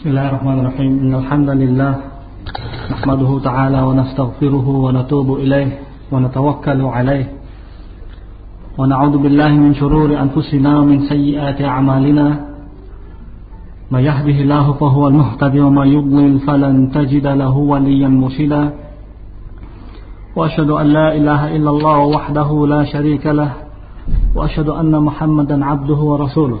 بسم الله الرحمن الرحيم. إن الحمد لله نحمده تعالى ونستغفره ونتوب إليه ونتوكل عليه. ونعوذ بالله من شرور أنفسنا ومن سيئات أعمالنا. من يهده الله فهو المهتدي ومن يضلل فلن تجد له وليا مرشدا. وأشهد أن لا إله إلا الله وحده لا شريك له. وأشهد أن محمدا عبده ورسوله.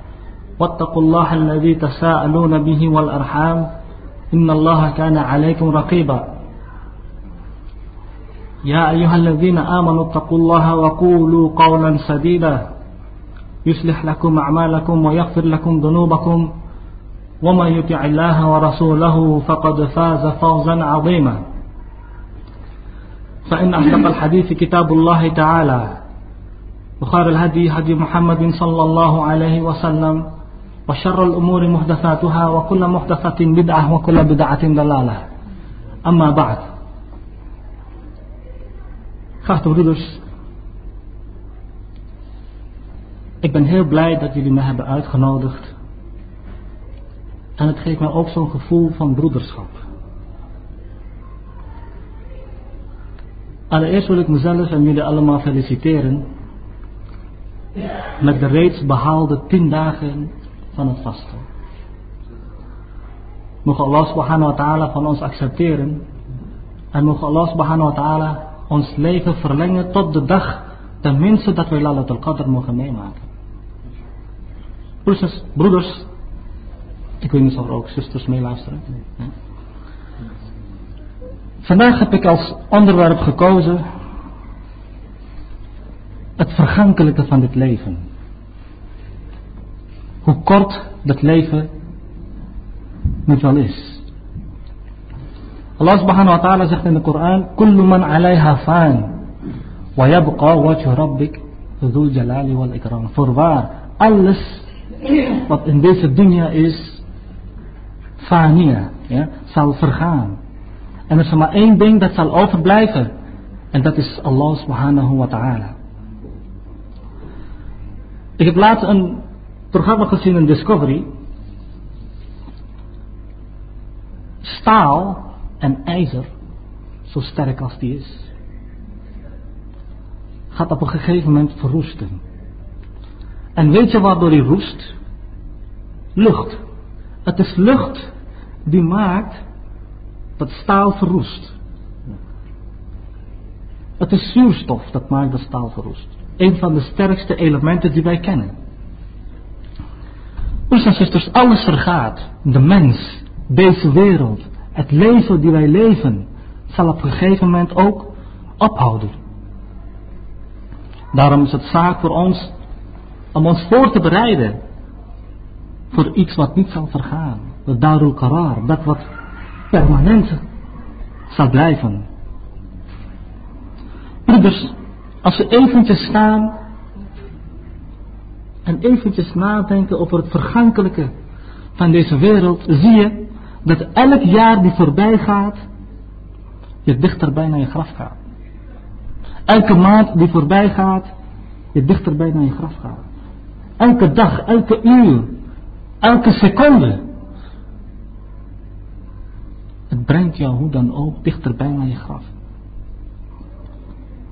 واتقوا الله الذي تساءلون به والأرحام إن الله كان عليكم رقيبا. يا أيها الذين آمنوا اتقوا الله وقولوا قولا سديدا. يصلح لكم أعمالكم ويغفر لكم ذنوبكم. ومن يطع الله ورسوله فقد فاز فوزا عظيما. فإن أصدق الحديث كتاب الله تعالى. وخير الهدي هدي محمد صلى الله عليه وسلم. وشر الأمور محدثاتها وكل محدثة بدعة وكل بدعة ضلالة أما بعد Geachte broeders, ik ben heel blij dat jullie me hebben uitgenodigd. En het geeft mij ook zo'n gevoel van broederschap. Allereerst wil ik mezelf en jullie allemaal feliciteren met de reeds behaalde tien dagen van het vasten. Mogen Allah subhanahu wa ta'ala van ons accepteren en mogen Allah subhanahu wa ta'ala ons leven verlengen tot de dag tenminste dat wij Lalat al-Qadr mogen meemaken. Broeders, broeders, ik weet niet of er ook zusters meeluisteren. Vandaag heb ik als onderwerp gekozen het vergankelijke van dit leven. Hoe kort dat leven niet wel is. Allah subhanahu wa ta'ala zegt in de Koran: Kullu man alayha fan. Wa yabqa wajhu rabbik dhul jalali wal ikram. Voorwaar, alles wat in deze dunya is, fania, ja, zal vergaan. En er is maar één ding dat zal overblijven. En dat is Allah subhanahu wa ta'ala. Ik heb laatst een programma gezien in Discovery. Staal en ijzer, zo sterk als die is, gaat op een gegeven moment verroesten. En weet je waardoor die roest? Lucht. Het is lucht die maakt dat staal verroest. Het is zuurstof dat maakt dat staal verroest. Een van de sterkste elementen die wij kennen. Broers en zusters, alles vergaat. De mens, deze wereld, het leven die wij leven, zal op een gegeven moment ook ophouden. Daarom is het zaak voor ons om ons voor te bereiden voor iets wat niet zal vergaan. De darul karar, dat wat permanent zal blijven. Broeders, als we eventjes staan en eventjes nadenken over het vergankelijke van deze wereld, zie je dat elk jaar die voorbij gaat, je dichterbij naar je graf gaat. Elke maand die voorbij gaat, je dichterbij naar je graf gaat. Elke dag, elke uur, elke seconde. Het brengt jou hoe dan ook dichterbij naar je graf.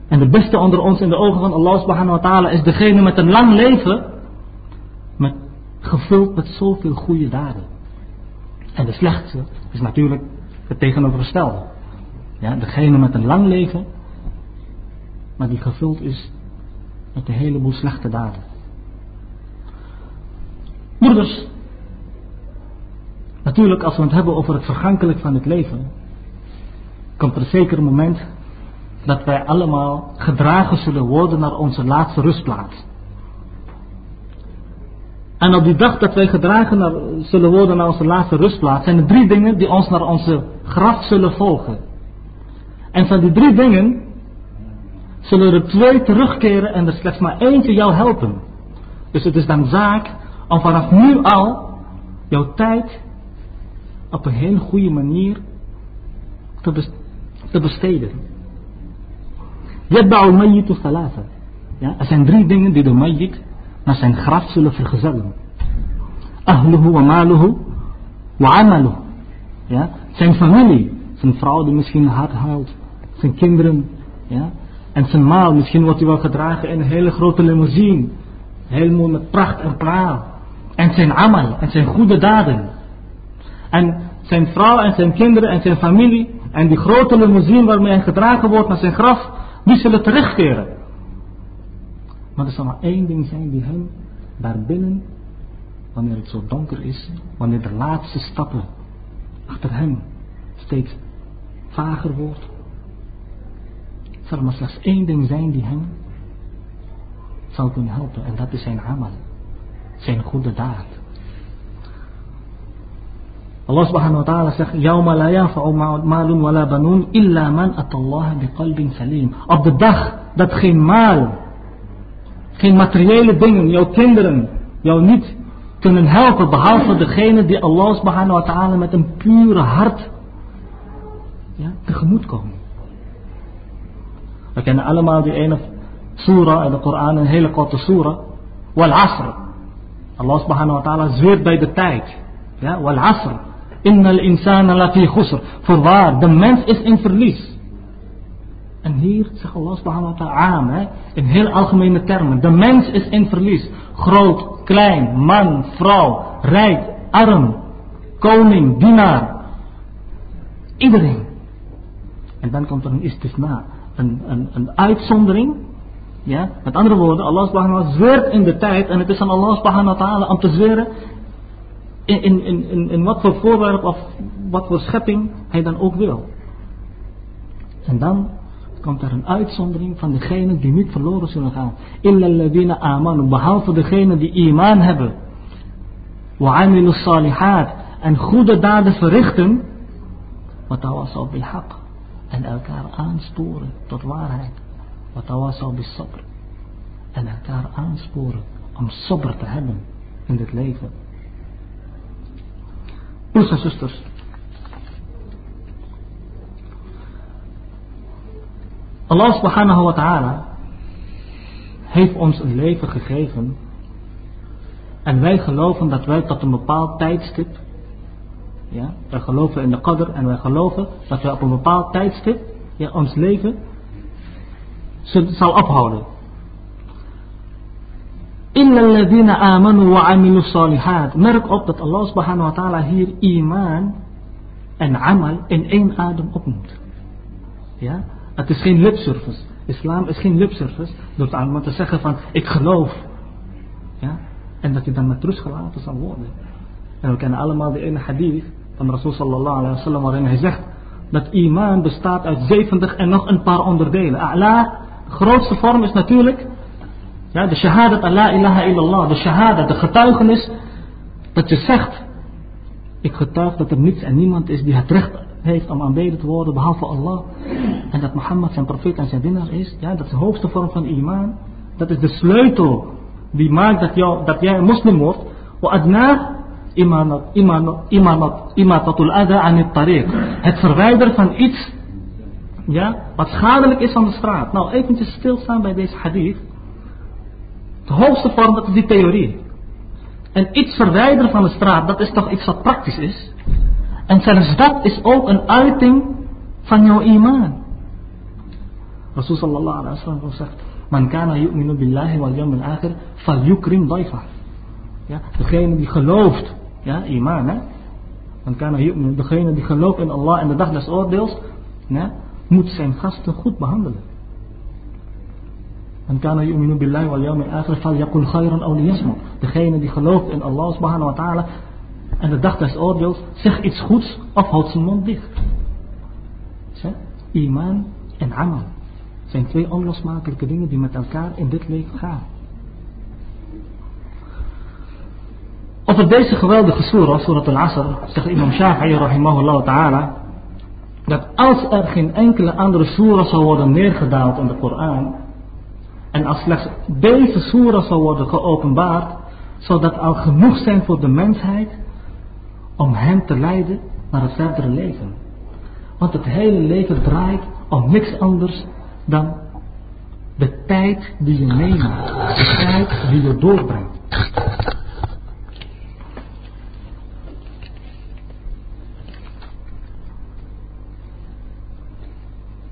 En de beste onder ons in de ogen van Allah subhanahu wa ta'ala is degene met een lang leven, gevuld met zoveel goede daden. En de slechtste is natuurlijk het tegenovergestelde. Ja, degene met een lang leven, maar die gevuld is met een heleboel slechte daden. Moeders, natuurlijk als we het hebben over het vergankelijk van het leven, komt er zeker een moment dat wij allemaal gedragen zullen worden naar onze laatste rustplaats. En op die dag dat wij gedragen zullen worden naar onze laatste rustplaats, zijn er drie dingen die ons naar onze graf zullen volgen. En van die drie dingen zullen er twee terugkeren en er slechts maar eentje jou helpen. Dus het is dan zaak om vanaf nu al jouw tijd op een hele goede manier te, besteden. Yadba'u mayyitu thalatha. Ja, er zijn drie dingen die de mayyit naar zijn graf zullen vergezellen. Ahluhu wa maluhu wa amaluhu. Ja, zijn familie, zijn vrouw die misschien hard huilt, zijn kinderen, ja, en zijn maal, misschien wordt hij wel gedragen in een hele grote limousine, helemaal met pracht en praal. En zijn amal, en zijn goede daden. En zijn vrouw en zijn kinderen en zijn familie en die grote limousine waarmee hij gedragen wordt naar zijn graf, die zullen terugkeren. Maar er zal maar één ding zijn die hem daarbinnen, wanneer het zo donker is, wanneer de laatste stappen achter hem steeds vager wordt, zal maar slechts één ding zijn die hem zal kunnen helpen. En dat is zijn amal. Zijn goede daad. Allah subhanahu wa ta'ala zegt, Yawma la banun illa man atallaha biqalbin salim. Op de dag dat geen maal, geen materiële dingen, jouw kinderen, jou niet kunnen helpen, behalve degene die Allah subhanahu wa ta'ala met een pure hart ja, tegemoet komen. We kennen allemaal die ene surah in de Koran, een hele korte surah. Wal asr. Allah subhanahu wa ta'ala zweert bij de tijd. Ja, wal asr. Innal insana lafi khusr. Voorwaar, de mens is in verlies. En hier zegt Allah subhanahu wa ta'ala in heel algemene termen. De mens is in verlies. Groot, klein, man, vrouw, rijk, arm, koning, dienaar. Iedereen. En dan komt er een istisna, een, een, een uitzondering. Ja? Met andere woorden, Allah subhanahu wa ta'ala in de tijd. En het is aan Allah subhanahu wa ta'ala om te zweren in, in, in, in wat voor voorwerp of wat voor schepping hij dan ook wil. En dan komt er een uitzondering van degenen die niet verloren zullen gaan. Illa ladina amanu, behalve degenen die iman hebben. Wa amilu salihat, en goede daden verrichten. Bil haq. En elkaar aansporen tot waarheid. Al bil sabr. En elkaar aansporen om sabr te hebben in dit leven. Broers zusters. Allah subhanahu wa ta'ala heeft ons een leven gegeven. En wij geloven dat wij tot een bepaald tijdstip. Ja, wij geloven in de qadr en wij geloven dat wij op een bepaald tijdstip ja, ons leven zal ophouden. Illa alladhina amanu wa amilu salihat. Merk op dat Allah subhanahu wa ta'ala hier iman en amal in één adem opnoemt. Ja? Het is geen lipservice. Islam is geen lipservice door allemaal te zeggen van ik geloof. Ja? En dat je dan met rust gelaten zal worden. En we kennen allemaal de ene hadith van Rasul sallallahu alaihi wasallam waarin hij zegt dat iman bestaat uit 70 en nog een paar onderdelen. A'la, grootste vorm is natuurlijk ja, de shahadat Allah ilaha illallah. De shahada, de getuigenis. Dat je zegt. Ik getuig dat er niets en niemand is die het recht heeft om aanbeden te worden behalve Allah. En dat Mohammed zijn profeet en zijn winnaar is. Ja, dat is de hoogste vorm van iman. Dat is de sleutel die maakt dat, dat jij een moslim wordt. Wa imatatul adha an het tariq. Het verwijderen van iets ja, wat schadelijk is aan de straat. Nou, eventjes stilstaan bij deze hadith. De hoogste vorm, dat is die theorie. En iets verwijderen van de straat, dat is toch iets wat praktisch is. En zelfs dat is ook een uiting van jouw iman. Rasul sallallahu alaihi wasallam zegt, Man kana yu'minu billahi wal yawmil akhir, fal yukrim daifa. Ja, degene die gelooft, ja, iman hè. Man kana yu'minu, degene die gelooft in Allah en de dag des oordeels, ja, moet zijn gasten goed behandelen. En kana yu'minu billahi wal yawmil akhir falyaqul khayran aw liyasmut. Degene die gelooft in Allah subhanahu wa ta'ala en de dag des oordeels, zeg iets goeds of houd zijn mond dicht. Iman en amal zijn twee onlosmakelijke dingen die met elkaar in dit leven gaan. Over deze geweldige surah, surah al-Asr, zegt Imam Shafi'i rahimahullah ta'ala, dat als er geen enkele andere surah zou worden neergedaald in de Koran, en als slechts deze surah zou worden geopenbaard, zou dat al genoeg zijn voor de mensheid om hen te leiden naar het verdere leven. Want het hele leven draait om niks anders dan de tijd die je meemaakt, de tijd die je doorbrengt.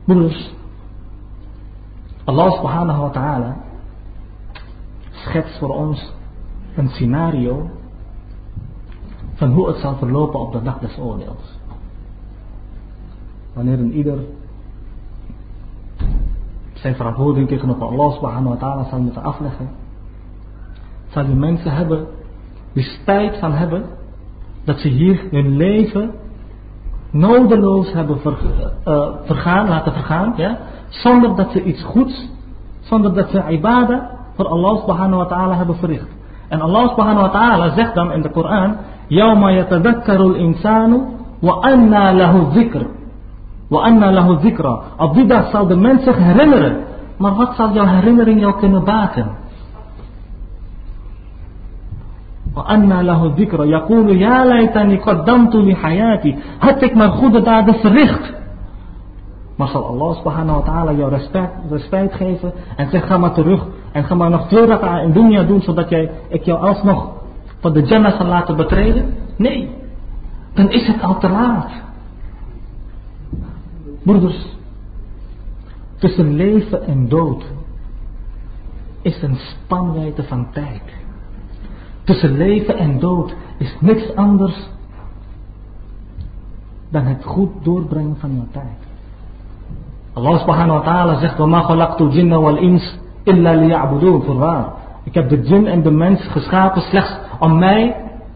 Broeders, Allah subhanahu wa ta'ala schetst voor ons een scenario van hoe het zal verlopen op de dag des oordeels. Wanneer een ieder zijn verantwoording tegenover Allah subhanahu wa ta'ala zal moeten afleggen, zal die mensen hebben die spijt van hebben dat ze hier hun leven nodeloos hebben uh, vergaan, laten vergaan, ja, zonder dat ze iets goeds, zonder dat ze ibadah voor Allah subhanahu wa ta'ala hebben verricht. En Allah subhanahu wa ta'ala zegt dan in de Koran, Insanu wa anna lahu zikr. Wa anna lahu zikra. Op die dag zal de mens zich herinneren. Maar wat zal jouw herinnering jou kunnen baten? وأن له الذكر يقول يا ليتني قدمت لحياتي had ik maar goede daden verricht maar zal Allah subhanahu wa ta'ala jou respect, respect geven en zeg ga maar terug en ga maar nog twee raka'a in dunya doen zodat jij, ik jou alsnog van de Jannah zal laten betreden? Nee, dan is het al te laat. Broeders, tussen leven en dood is een spanwijdte van tijd. Tussen leven en dood is niks anders dan het goed doorbrengen van jouw tijd. Allah subhanahu wa ta'ala zegt, وَمَا خَلَقْتُ الْجِنَّ وَالْإِنسِ إِلَّا لِيَعْبُدُونَ Voorwaar, ik heb de jinn en de mens geschapen slechts om mij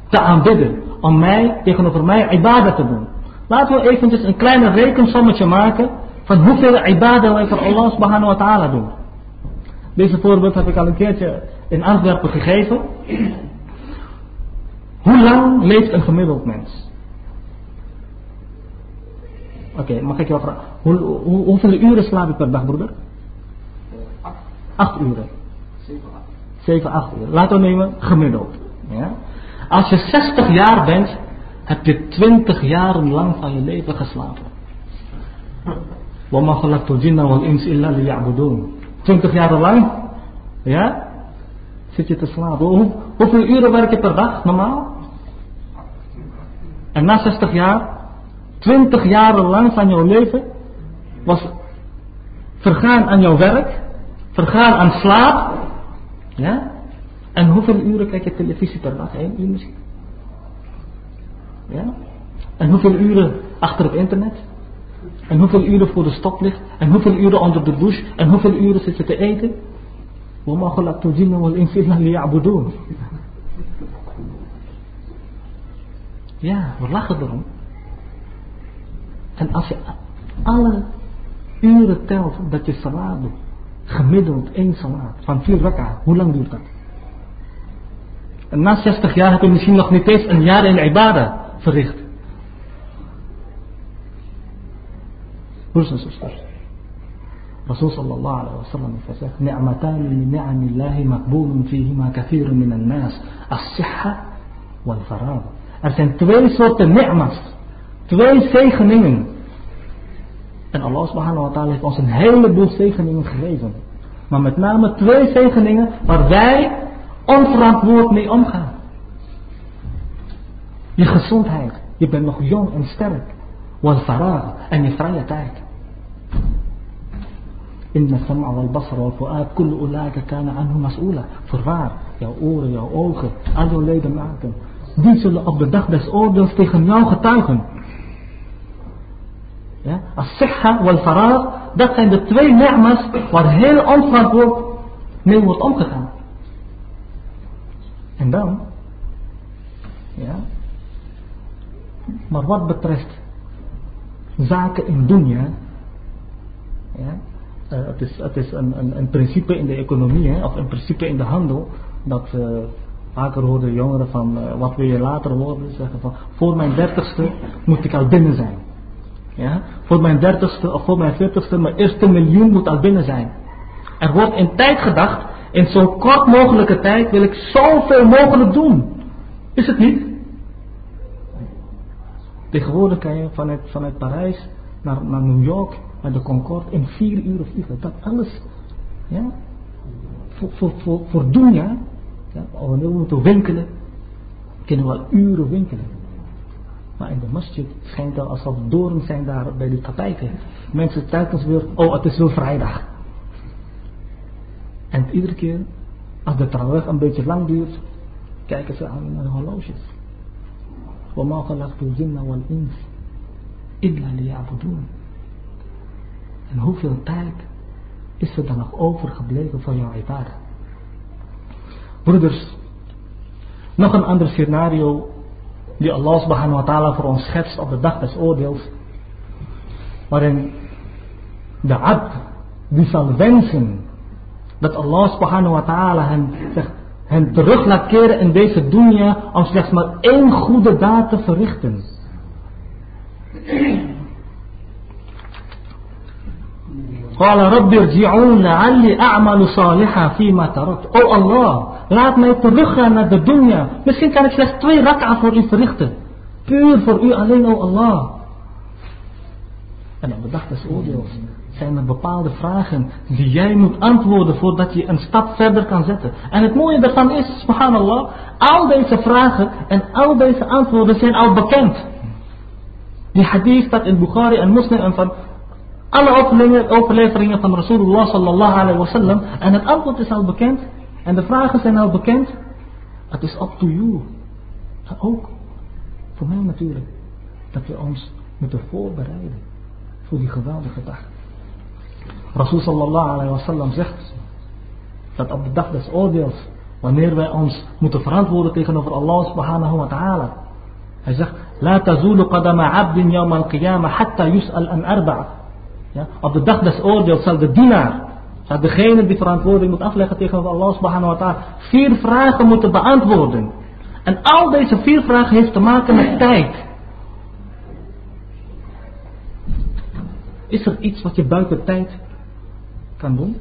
te aanbidden. Om mij, tegenover mij, ibadah te doen. Laten we eventjes een kleine rekensommetje maken van hoeveel ibadah wij voor Allah subhanahu wa ta'ala doen. Deze voorbeeld heb ik al een keertje in Antwerpen gegeven. Hoe lang leeft een gemiddeld mens? Oké, mag ik jou vragen? Hoe, hoe, hoeveel uren slaap je per dag, broeder? Acht. Acht uren. Zeven, acht. Zeven, acht uur. Laten we nemen gemiddeld. Ja? Als je 60 jaar bent, heb je 20 jaren lang van je leven geslapen. وَمَا خَلَقْتُ الْجِنَّ وَالْإِنسِ إِلَّا لِيَعْبُدُونَ 20 jaar lang, ja, zit je te slapen. Hoe, hoeveel uren werk je per dag normaal? En na 60 jaar, 20 jaren lang van jouw leven was vergaan aan jouw werk, vergaan aan slaap. Ja? En hoeveel uren kijk je televisie per dag? Eén uur misschien? Ja? En hoeveel uren achter het internet? En hoeveel uren voor de stoplicht? En hoeveel uren onder de douche? En hoeveel uren zit je te eten? وما خلقت الجن والإنس إلا ليعبدون Ja, we lachen erom. En als je alle uren telt dat je salat doet, gemiddeld één salat van vier rak'a, hoe lang duurt dat? En na 60 jaar heb je misschien nog niet eens een jaar in ibadah verricht. Broers en zusters. Rasul sallallahu alaihi wasallam heeft gezegd: "Ni'matani min min an-nas, as-sihha wal faragh." Er zijn twee soorten ni'mas, twee zegeningen. En Allah subhanahu wa ta'ala heeft ons een heleboel zegeningen gegeven. Maar met name twee zegeningen waar wij onverantwoord mee omgaan. Je gezondheid. Je bent nog jong en sterk. Wal faragh en je vrije tijd. Inna sam'a wal basra wal fu'ad kullu ulaika kana anhu mas'ula. Voorwaar, jouw oren, jouw ogen, al jouw ledematen. Die zullen op de dag des oordeels tegen jou getuigen. Ja? As-sihha wal faragh, dat zijn de twee ni'mas waar heel onverantwoord mee wordt omgegaan. En dan, ja, maar wat betreft zaken in dunya, ja, uh, het is, het is een, een, principe in de economie, hè, of een principe in de handel, dat uh, Vaker hoorden jongeren van uh, wat wil je later worden? Zeggen van voor mijn dertigste moet ik al binnen zijn. Ja? Voor mijn dertigste of voor mijn veertigste, mijn eerste miljoen moet al binnen zijn. Er wordt in tijd gedacht, in zo kort mogelijke tijd wil ik zoveel mogelijk doen. Is het niet? Tegenwoordig kan je vanuit, vanuit Parijs naar, naar New York, naar de Concorde, in vier uur vliegen. Dat alles, ja, voor, voor, voor, voor doen, ja. ja. Wanneer we moeten winkelen, kunnen we al uren winkelen. Maar in de masjid schijnt het alsof doorn zijn daar bij die tapijten. Mensen telkens weer, oh het is weer vrijdag. En iedere keer, als de trouweg een beetje lang duurt, kijken ze aan hun horloges. وما خلقت الجن والإنس إلا ليعبدون En hoeveel tijd is er dan nog overgebleven voor jouw ibadah? Broeders, nog een ander scenario die Allah subhanahu wa ta'ala voor ons schetst op de dag des oordeels. Waarin de abd die zal wensen dat Allah subhanahu wa ta'ala hem zegt, hen terug laat keren in deze dunya om slechts maar één goede daad te verrichten. قال رب ارجعون لعلي أعمل صالحا فيما تركت. Oh Allah, laat mij teruggaan naar de dunya. Misschien kan ik slechts twee rak'a voor u verrichten. Puur voor u alleen, oh Allah. En op de dag des oordeels zijn er bepaalde vragen die jij moet antwoorden voordat je een stap verder kan zetten. En het mooie daarvan is, subhanallah, al deze vragen en al deze antwoorden zijn al bekend. Die hadith staat in Bukhari en Muslim en van alle overleveringen van Rasulullah sallallahu alayhi wa sallam. En het antwoord is al bekend. En de vragen zijn al bekend. Het is up to you. En ook voor mij natuurlijk. Dat we ons moeten voorbereiden voor die geweldige dag. Rasul sallallahu alayhi wa sallam zegt dat op de dag des oordeels, wanneer wij ons moeten verantwoorden tegenover Allah subhanahu wa ta'ala. Hij zegt, La tazulu qadama abdin yawm al-qiyamah hatta yus'al an. Ja, op de dag des oordeels zal de dienaar, zal degene die verantwoording moet afleggen tegenover Allah subhanahu wa ta'ala, vier vragen moeten beantwoorden. En al deze vier vragen heeft te maken met tijd. Is er iets wat je buiten tijd kan doen?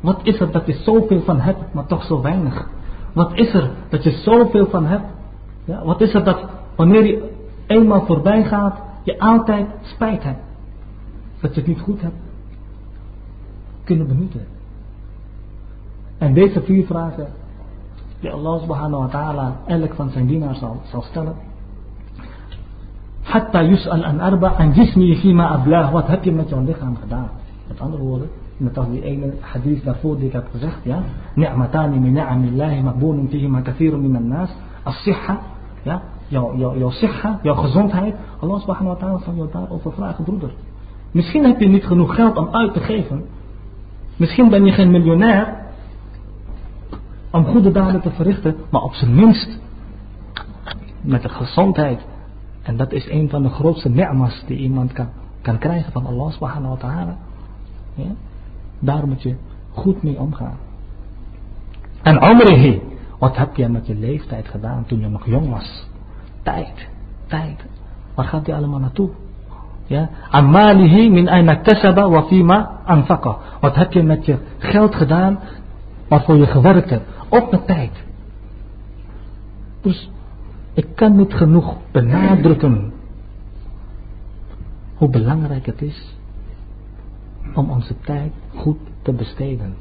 Wat is er dat je zoveel van hebt, maar toch zo weinig? Wat is er dat je zoveel van hebt? Ja, wat is er dat wanneer je eenmaal voorbij gaat, je altijd spijt hebt? Dat je het niet goed hebt kunnen benutten. En deze vier vragen, die Allah subhanahu wa ta'ala elk van zijn dienaars zal, zal stellen. Hatta yus'al an arba an fima. Wat heb je met jouw lichaam gedaan? Met andere woorden, met als die ene hadith daarvoor die ik heb gezegd, ja. Ni'matani min ni'amillahi maqboonun fihima kathirun minan nas. As-sihha, ja. Jouw, jouw, jouw sihha, gezondheid. Allah subhanahu wa ta'ala zal jou daarover vragen, broeder. Misschien heb je niet genoeg geld om uit te geven. Misschien ben je geen miljonair om goede daden te verrichten, maar op zijn minst met de gezondheid. En dat is een van de grootste ni'mas die iemand kan, kan krijgen van Allah subhanahu wa ta'ala. Ja? Daar moet je goed mee omgaan. En amrihi, wat heb je met je leeftijd gedaan toen je nog jong was? Tijd, tijd. Waar gaat die allemaal naartoe? Ja? Amalihi min aina kasaba wa fima anfaqa. Wat heb je met je geld gedaan waarvoor je gewerkt hebt? Ook met tijd. Dus ik kan niet genoeg benadrukken hoe belangrijk het is om onze tijd goed te besteden.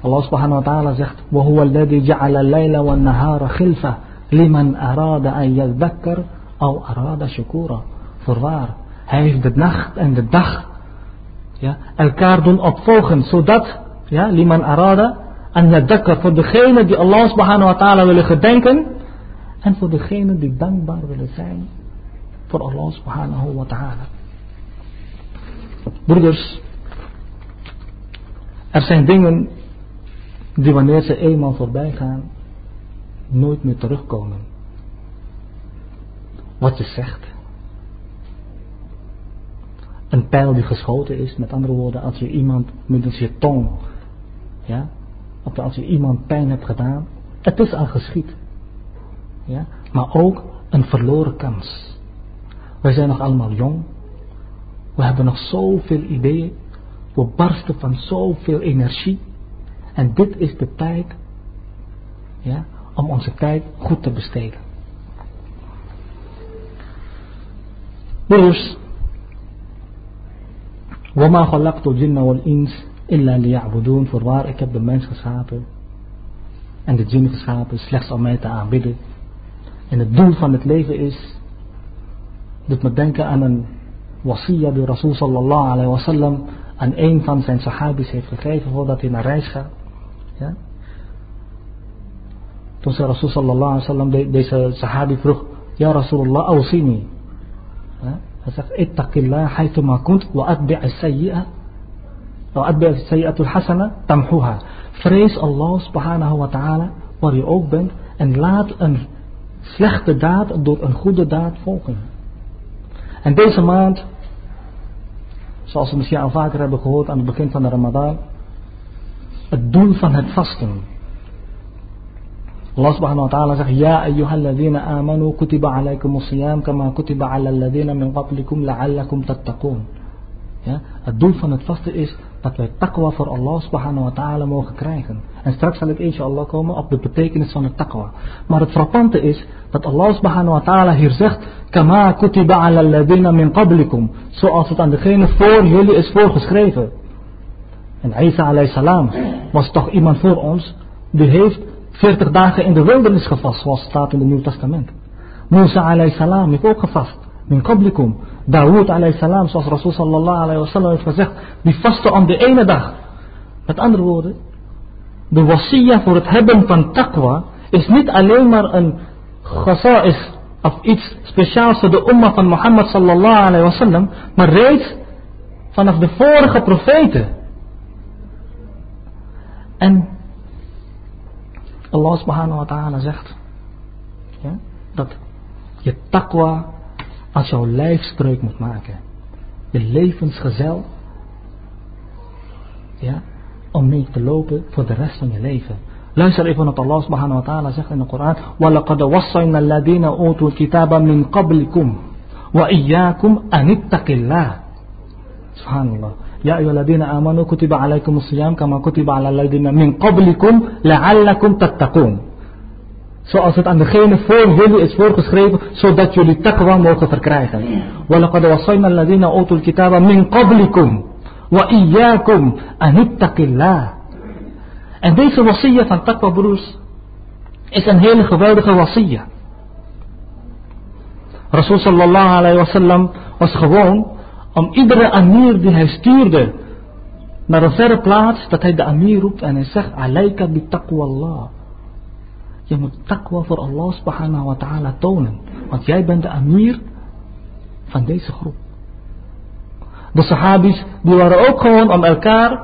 Allah subhanahu wa ta'ala zegt وهو الذي جعل الليل والنهار خلفة لمن أراد أن يذكر أو أراد شكورا Voorwaar, hij heeft de nacht en de dag ja, elkaar doen opvolgen, zodat, ja, liman arada, en yadakkar, voor degene die Allah subhanahu wa ta'ala willen gedenken, en voor degene die dankbaar willen zijn voor Allah subhanahu wa ta'ala. Broeders, er zijn dingen die wanneer ze eenmaal voorbij gaan, nooit meer terugkomen. Wat je zegt. Een pijl die geschoten is, met andere woorden, als je iemand middels je tong, ja, Of als je iemand pijn hebt gedaan. Het is al geschied. Ja? Maar ook een verloren kans. Wij zijn nog allemaal jong. We hebben nog zoveel ideeën. We barsten van zoveel energie. En dit is de tijd ja, om onze tijd goed te besteden. Broers, وما خلقت الجن والإنس إلا ليعبدون voorwaar ik heb de mens geschapen en de jinn geschapen slechts om mij te aanbidden en het doel van het leven is doet me denken aan een wasiya die Rasul sallallahu alayhi wa sallam aan een van zijn sahabis heeft gegeven voordat hij naar reis gaat ja? toen zei Rasul sallallahu alayhi wa sallam deze sahabi vroeg ja Rasulullah awsini ja? hij zegt ittaqillah haythuma kunt wa atbi'a sayyi'a wa atbi'a sayyi'atul hasana tamhuha vrees Allah subhanahu wa ta'ala waar je ook bent en laat een slechte daad door een goede daad volgen en deze maand zoals we misschien al vaker hebben gehoord aan het begin van de Ramadan het doel van het vasten Allah subhanahu wa ta'ala zegt Ja ayyuhalladhina amanu kutiba alaykum siyam kama kutiba ala min qablikum la'allakum tattaqun ja, Het doel van het vasten is dat wij taqwa voor Allah subhanahu wa ta'ala mogen krijgen. En straks zal ik inshallah komen op de betekenis van het taqwa. Maar het frappante is dat Allah subhanahu wa ta'ala hier zegt Kama kutiba ala alladhina min qablikum Zoals het aan degene voor jullie is voorgeschreven. En Isa alayhi salam was toch iemand voor ons die heeft 40 dagen in de wildernis gevast, zoals staat in het Nieuw Testament. Musa alayhi salam heeft ook gevast. Min qablikum. Dawood alayhi salam, zoals Rasul sallallahu alayhi wa sallam heeft gezegd, die vastte om de ene dag. Met andere woorden, de wasiya voor het hebben van taqwa is niet alleen maar een is of iets speciaals voor de umma van Mohammed sallallahu alayhi wa sallam, maar reeds vanaf de vorige profeten. En Allah subhanahu wa ta'ala zegt ja, dat je taqwa als jouw lijfspreuk moet maken. Je levensgezel. Ja, om mee te lopen voor de rest van je leven. Luister even wat Allah subhanahu wa ta'ala zegt in de Koran. وَلَقَدْ وَصَّيْنَا الَّذِينَ أُوتُوا الْكِتَابَ مِنْ قَبْلِكُمْ وَإِيَّاكُمْ أَنِ اتَّقِ اللَّهِ Subhanallah. يا أيها الذين آمنوا كتب عليكم الصيام كما كتب على الذين من قبلكم لعلكم تتقون Zoals het aan degene voor jullie is voorgeschreven, zodat jullie taqwa mogen verkrijgen. وَلَقَدْ وَصَيْنَا الَّذِينَ أُوتُوا الْكِتَابَ مِنْ قَبْلِكُمْ وَإِيَّاكُمْ أَنِ اتَّقِ اللَّهِ En deze wasiyya van taqwa broers, is een hele geweldige wasiyya. Rasul sallallahu alayhi wa sallam was gewoon om iedere amir die hij stuurde naar een verre plaats, dat hij de amir roept en hij zegt, alayka bi taqwa Allah. Je moet taqwa voor Allah subhanahu wa ta'ala tonen. Want jij bent de amir van deze groep. De sahabis, die waren ook gewoon om elkaar,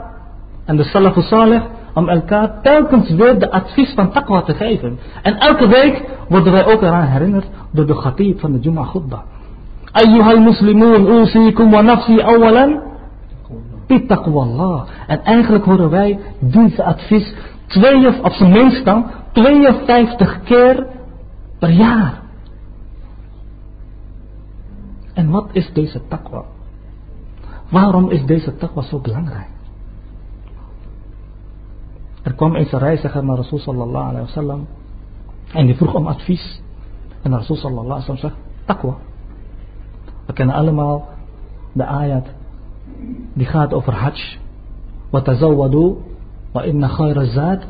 en de salafus salih, om elkaar telkens weer de advies van taqwa te geven. En elke week worden wij ook eraan herinnerd door de khatib van de Jum'ah khutbah. Ayyuhal muslimun usikum wa nafsi awalan Allah. En eigenlijk horen wij deze advies twee, op zijn minst dan 52 keer per jaar. En wat is deze taqwa? Waarom is deze taqwa zo belangrijk? Er kwam eens een reiziger naar Rasul sallallahu alayhi wa sallam. En die vroeg om advies. En Rasul sallallahu alayhi wa sallam zegt, taqwa. We kennen allemaal de ayat die gaat over hajj. Wa inna khayra zaad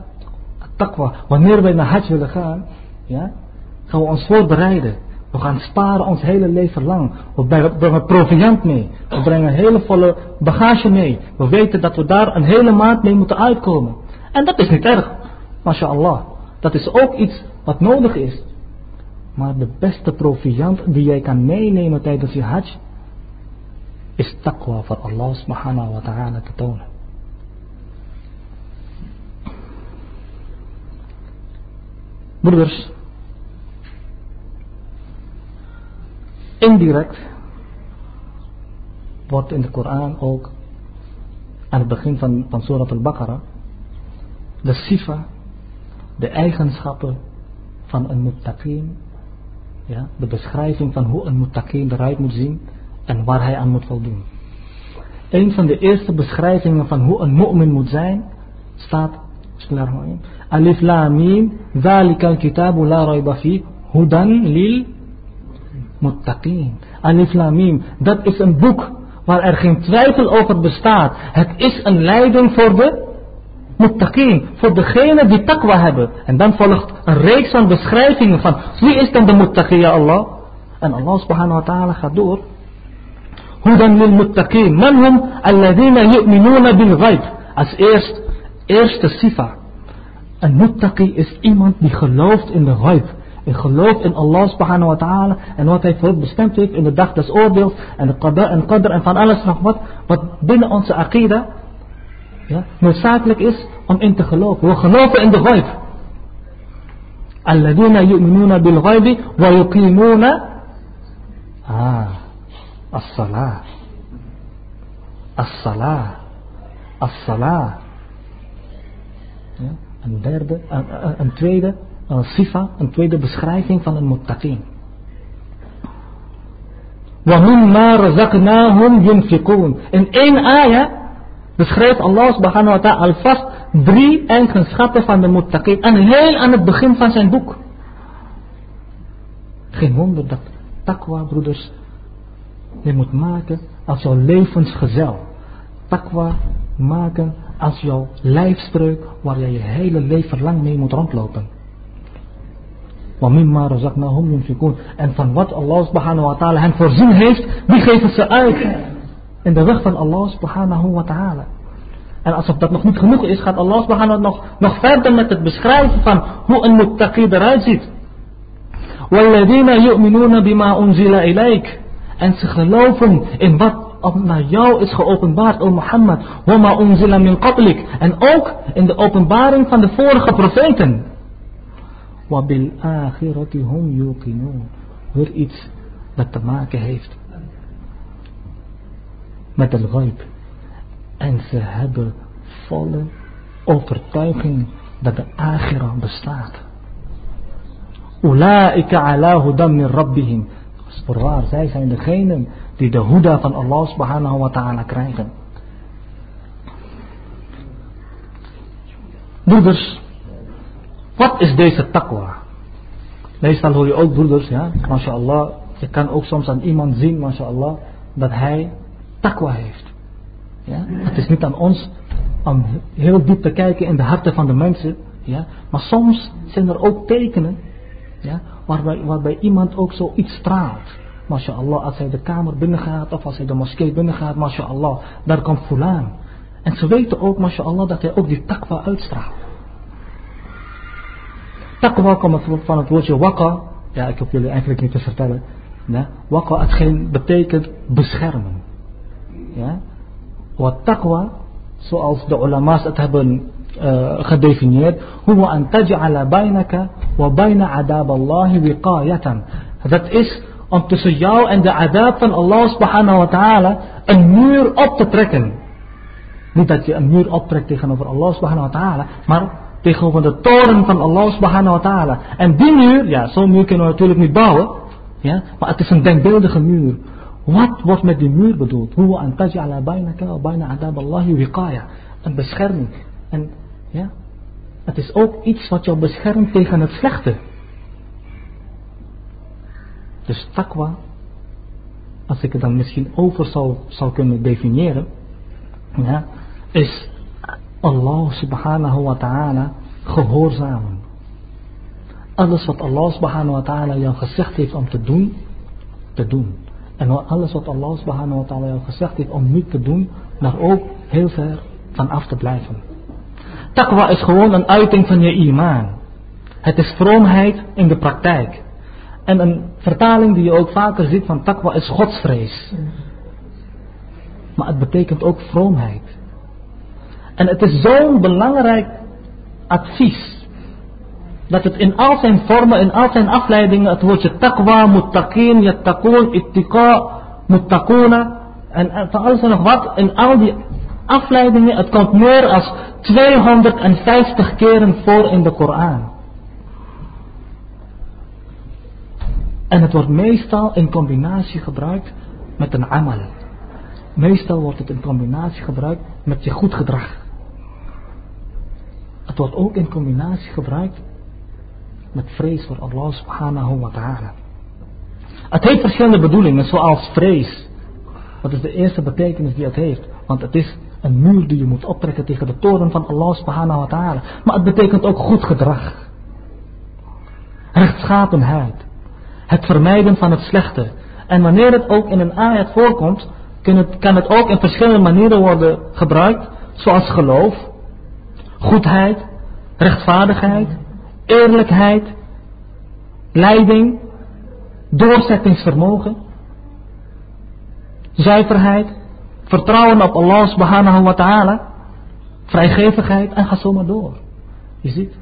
taqwa. Wanneer wij naar hajj willen gaan, ja, gaan we ons voorbereiden. We gaan sparen ons hele leven lang. We brengen proviant mee. We brengen hele volle bagage mee. We weten dat we daar een hele maand mee moeten uitkomen. En dat is niet erg. MashaAllah. Dat is ook iets wat nodig is. Maar de beste proviant die jij kan meenemen tijdens je hajj is taqwa voor Allah subhanahu wa ta'ala te tonen. Broeders, indirect wordt in de Koran ook aan het begin van, van Surat al-Baqarah de sifa, de eigenschappen van een muttaqin. Ja, de beschrijving van hoe een muttaqin eruit moet zien en waar hij aan moet voldoen. Een van de eerste beschrijvingen van hoe een mu'min moet zijn, staat, alif lam mim, zalika kitabu la rayba fi, hudan lil muttaqin. Alif lam mim, dat is een boek waar er geen twijfel over bestaat. Het is een leiding voor de muttaqin, voor degene die takwa hebben. En dan volgt een reeks van beschrijvingen van wie is dan de muttaqin, Allah? En Allah subhanahu wa ta'ala gaat door. Hudan lil muttaqin. Man hum alladhina yu'minuna bil ghaib. Als eerst, eerste sifa. Een muttaqi is iemand die gelooft in de ghaib. En gelooft in Allah subhanahu wa ta'ala. En wat hij voor bestemd heeft in de dag des oordeels. En de qadar en qadr en van alles nog wat. Wat binnen onze aqida. Ja, noodzakelijk is om in te geloven. We geloven in de ghaib. Alladina yu'minuna bil ghaibi wa yuqimuna. Ah, as-salah. As-salah. As-salah. Ja, een derde, een tweede een sifa, een tweede beschrijving van een muttaqin. وَمِمَّا رَزَقْنَاهُمْ يُنْفِقُونَ In één ayah beschrijft Allah subhanahu wa ta'ala alvast drie eigenschappen van de muttaqin. En heel aan het begin van zijn boek. Geen wonder dat takwa, broeders, je moet maken als jouw levensgezel. Takwa maken als jouw lijfstreuk waar je je hele leven lang mee moet rondlopen. En van wat Allah subhanahu wa ta'ala hen voorzien heeft, die geven ze uit. In de weg van Allah subhanahu wa ta'ala. En alsof dat nog niet genoeg is, gaat Allah subhanahu nog, nog verder met het beschrijven van hoe een muttaqi eruit ziet. وَالَّذِينَ يُؤْمِنُونَ بِمَا أُنْزِلَ إِلَيْكَ En ze geloven in wat naar jou is geopenbaard, O Mohammed. وَمَا أُنْزِلَ مِنْ قَبْلِكَ En ook in de openbaring van de vorige profeten. Wabil akhirati hum. Weer iets dat te maken heeft met de ghaib. En ze hebben volle overtuiging dat de akhira bestaat. Ulaika ala hudam min rabbihim. Voorwaar, zij zijn degenen die de huda van Allah subhanahu wa ta'ala krijgen. Broeders, wat is deze taqwa? Meestal hoor je ook broeders, ja, mashallah, je kan ook soms aan iemand zien, mashallah, dat hij taqwa heeft. Ja? Het is niet aan ons om heel diep te kijken in de harten van de mensen, ja, maar soms zijn er ook tekenen, ja, waarbij, waarbij iemand ook zoiets straalt. MashaAllah, als hij de kamer binnengaat of als hij de moskee binnengaat, MashaAllah, daar komt fulaan. En ze weten ook, MashaAllah, dat hij ook die takwa uitstraalt. Taqwa komt van het woordje waka. Ja, ik heb jullie eigenlijk niet te vertellen. Ja, waka, hetgeen betekent beschermen. Ja. Wat taqwa, zoals de ulama's het hebben uh, gedefinieerd. Huwa an taj'ala bainaka wa baina adab Allah wiqayatan. Dat is om tussen jou en de adab van Allah subhanahu wa ta'ala een muur op te trekken. Niet dat je een muur optrekt tegenover Allah subhanahu wa ta'ala, maar tegenover de toren van Allah subhanahu wa ta'ala. En die muur, ja, zo'n muur kunnen we natuurlijk niet bouwen. Ja, maar het is een denkbeeldige muur. Wat wordt met die muur bedoeld? Hoe an bainaka wa baina adab Allahi. Een bescherming. En ja, het is ook iets wat jou beschermt tegen het slechte. Dus takwa, als ik het dan misschien over zou, zou kunnen definiëren, ja, is Allah subhanahu wa ta'ala gehoorzamen. Alles wat Allah subhanahu wa ta'ala jou gezegd heeft om te doen, te doen. En alles wat Allah subhanahu wa ta'ala jou gezegd heeft om niet te doen, daar ook heel ver van af te blijven. Taqwa is gewoon een uiting van je imaan. Het is vroomheid in de praktijk. En een vertaling die je ook vaker ziet van taqwa is godsvrees. Maar het betekent ook vroomheid. En het is zo'n belangrijk advies. Dat het in al zijn vormen, in al zijn afleidingen, het woordje taqwa, muttaqin, yattaqoon, ittiqa, muttaqona. En, van alles en nog wat, in al die afleidingen. Het komt meer dan 250 keren voor in de Koran. En het wordt meestal in combinatie gebruikt met een amal. Meestal wordt het in combinatie gebruikt met je goed gedrag. Het wordt ook in combinatie gebruikt met vrees voor Allah subhanahu wa ta'ala. Het heeft verschillende bedoelingen, zoals vrees. Dat is de eerste betekenis die het heeft. Want het is een muur die je moet optrekken tegen de toren van Allah subhanahu wa ta'ala. Maar het betekent ook goed gedrag. Rechtschapenheid. Het vermijden van het slechte. En wanneer het ook in een ayat voorkomt, kan het, kan het ook in verschillende manieren worden gebruikt. Zoals geloof, goedheid, rechtvaardigheid, eerlijkheid, leiding, doorzettingsvermogen, zuiverheid, vertrouwen op Allah subhanahu wa ta'ala, vrijgevigheid en ga zo maar door. Je ziet,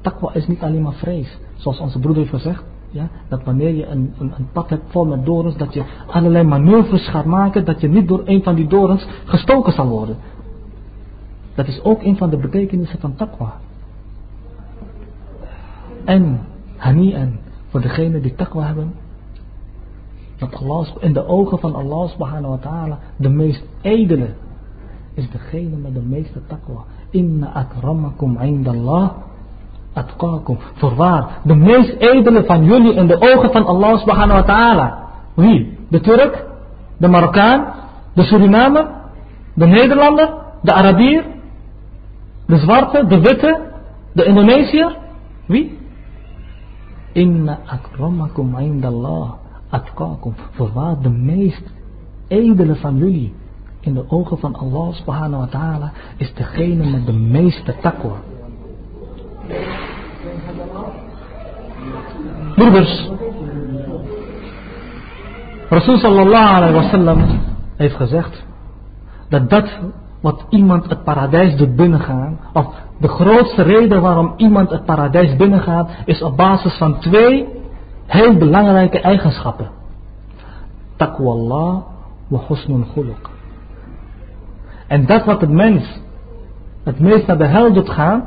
takwa is niet alleen maar vrees, zoals onze broeder heeft gezegd. Ja, dat wanneer je een, een, een, pad hebt vol met dorens, dat je allerlei manoeuvres gaat maken, dat je niet door een van die dorens gestoken zal worden. Dat is ook een van de betekenissen van takwa. En hani'an voor degenen die takwa hebben. Dat in de ogen van Allah subhanahu wa ta'ala de meest edele is degene met de meeste takwa. Inna akramakum indallah atqakum. Voorwaar, de meest edele van jullie in de ogen van Allah subhanahu wa ta'ala. Wie? De Turk? De Marokkaan? De Surinamer? De Nederlander? De Arabier? De zwarte? De witte? De Indonesiër? Wie? Inna akramakum indallah atqakum. Voorwaar, de meest edele van jullie in de ogen van Allah subhanahu wa ta'ala is degene met de meeste takwa. Broeders, Rasul sallallahu alayhi wa sallam heeft gezegd dat dat wat iemand het paradijs doet binnengaan, of de grootste reden waarom iemand het paradijs binnengaat, is op basis van twee heel belangrijke eigenschappen. Taqwallah wa husnul khuluq. En dat wat het mens het meest naar de hel doet gaan,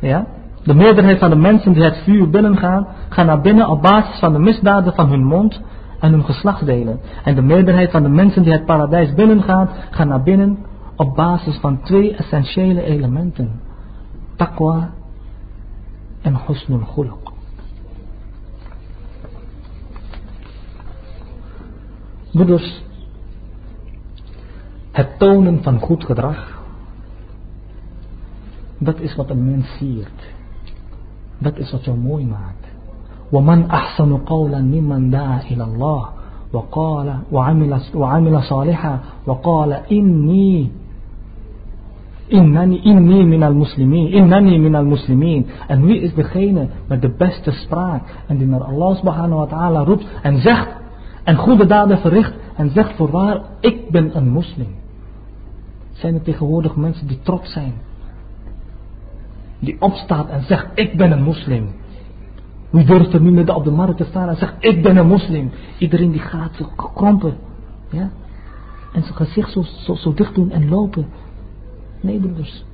ja, de meerderheid van de mensen die het vuur binnengaan, gaan naar binnen op basis van de misdaden van hun mond en hun geslachtsdelen. En de meerderheid van de mensen die het paradijs binnengaan, gaan naar binnen op basis van twee essentiële elementen. Taqwa en husnul khuluq. Broeders, het tonen van goed gedrag, dat is wat een mens siert. Dat is wat jou mooi maakt. ومن أحسن قولا ممن دعا إلى الله وقال وعمل, وعمل صالحا وقال إني Innani inni minal muslimin. Innani minal muslimin. En wie is degene met de beste spraak. En die naar Allah subhanahu wa ta'ala roept. En zegt. En goede daden verricht. En zegt voorwaar. Ik ben een moslim. Zijn er tegenwoordig mensen die trots zijn. Die opstaat en zegt. Ik ben een moslim. Wie durft er nu midden op de markt te staan en zegt, ik ben een moslim. Iedereen die gaat zo krompen. Ja? En zijn gezicht zo, zo, zo dicht doen en lopen. Nee broeders.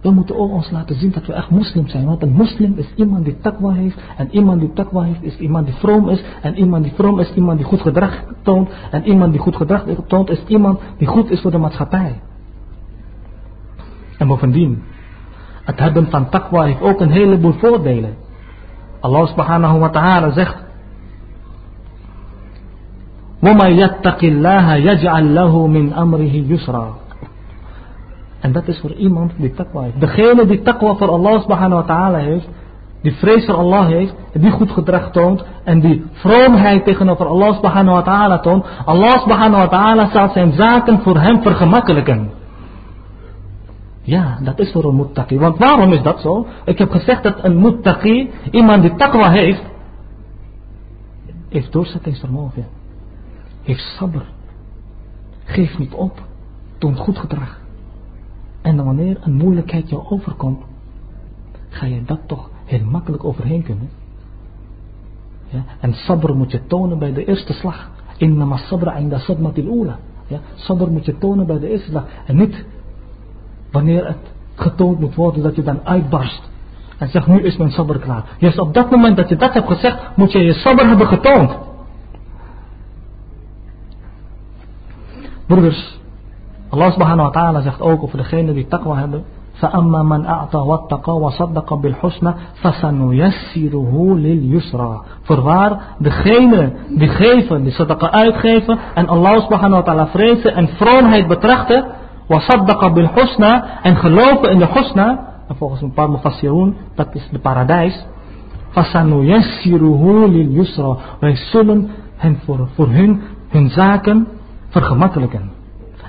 We moeten ook ons laten zien dat we echt moslim zijn. Want een moslim is iemand die takwa heeft. En iemand die takwa heeft is iemand die vroom is. En iemand die vroom is iemand die goed gedrag toont. En iemand die goed gedrag toont is iemand die goed is voor de maatschappij. En bovendien, het hebben van takwa heeft ook een heleboel voordelen. Allah subhanahu wa ta'ala zegt. وَمَا يَتَّقِ اللَّهَ يَجْعَلْ لَهُ مِنْ أَمْرِهِ يُسْرًا En dat is voor iemand die takwa heeft. Degene die takwa voor Allah subhanahu wa ta'ala heeft, die vrees voor Allah heeft, die goed gedrag toont en die vroomheid tegenover Allah subhanahu wa ta'ala toont, Allah subhanahu wa ta'ala zal zijn zaken voor hem vergemakkelijken. Ja, dat is voor een muttaqi. Want waarom is dat zo? Ik heb gezegd dat een muttaqi, iemand die takwa heeft, heeft doorzettingsvermogen. Heeft sabr. Geef niet op. Toont goed gedrag. En wanneer een moeilijkheid jou overkomt, ga je dat toch heel makkelijk overheen kunnen. Ja? En sabr moet je tonen bij de eerste slag. Innama sabra inda sadmatil ula. Ja, sabr moet je tonen bij de eerste dag. En niet wanneer het getoond moet worden dat je dan uitbarst. En zegt nu is mijn sabr klaar. Juist op dat moment dat je dat hebt gezegd moet je je sabr hebben getoond. Broeders, Allah subhanahu wa ta'ala zegt ook over degene die taqwa hebben. فأما من أعطى واتقى وصدق بالحسنى فسنيسره لليسرى Voorwaar, degene die geven, die sadaqa uitgeven en Allah subhanahu wa ta'ala vrezen en vroomheid betrachten, wasaddaqa bil husna en geloven in de husna, en volgens een paar mufassirun, dat is de paradijs, lil yusra. Wij zullen hen voor, voor hun, hun zaken vergemakkelijken.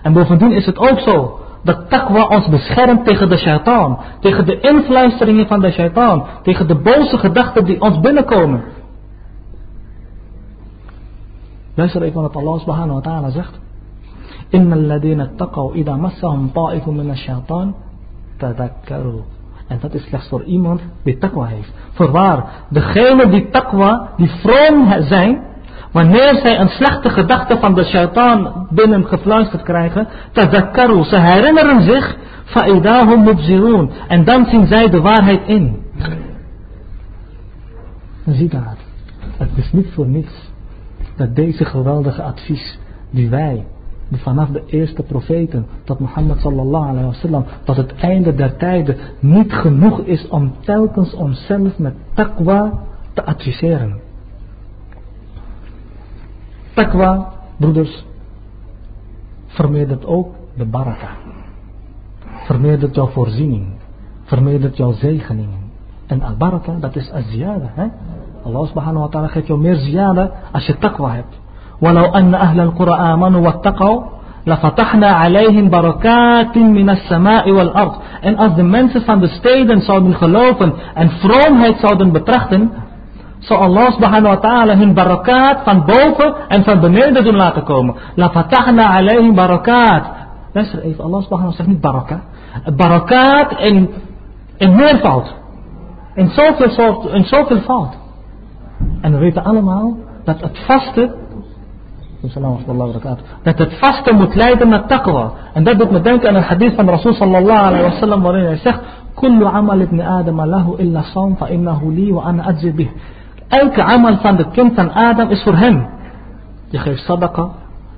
En bovendien is het ook zo dat taqwa ons beschermt tegen de shaitaan. Tegen de influisteringen van de shaitaan. Tegen de boze gedachten die ons binnenkomen. Luister even wat Allah subhanahu wa ta'ala zegt. Alladina taqaw ida massahum ta'ifu min ash-shaitan tadakkaru. En dat is slechts voor iemand die taqwa heeft. Voorwaar, degene die taqwa, die vroom zijn, Wanneer zij een slechte gedachte van de shaitaan binnen gefluisterd krijgen, tazakkaru, ze herinneren zich, fa'idahum mubzirun. En dan zien zij de waarheid in. Zie daar, het is niet voor niets dat deze geweldige advies die wij, vanaf de eerste profeten tot Mohammed sallallahu alaihi wasallam, tot het einde der tijden niet genoeg is om telkens onszelf met taqwa te adviseren. Takwa, broeders, vermeerdert ook de baraka. Vermeerdert jouw voorziening. Vermeerdert jouw zegeningen. En al-baraka, dat is az-ziyada. Hè? Allah subhanahu wa ta'ala geeft jou meer ziyada als je takwa hebt. ولو أن أهل القرى آمنوا واتقوا لفتحنا عليهم بركات من السماء والأرض. En als de mensen van de steden zouden geloven en vroomheid zouden betrachten, zal Allah subhanahu wa ta'ala hun barakat van boven en van beneden doen laten komen. La fatahna alayhim barakat. Luister even, Allah subhanahu wa ta'ala zegt niet barakat. Barakat in, in meervoud. In zoveel, soort, in zoveel fout. En we weten allemaal dat het vaste dat het vasten moet leiden naar takwa. En dat doet me denken aan een hadith van Rasul sallallahu alaihi wa sallam waarin hij zegt. Kullu amal ibn Adam lahu illa saum fa innahu li wa ana bih. Elke amal van de kind van Adam is voor hem. Je geeft sadaqa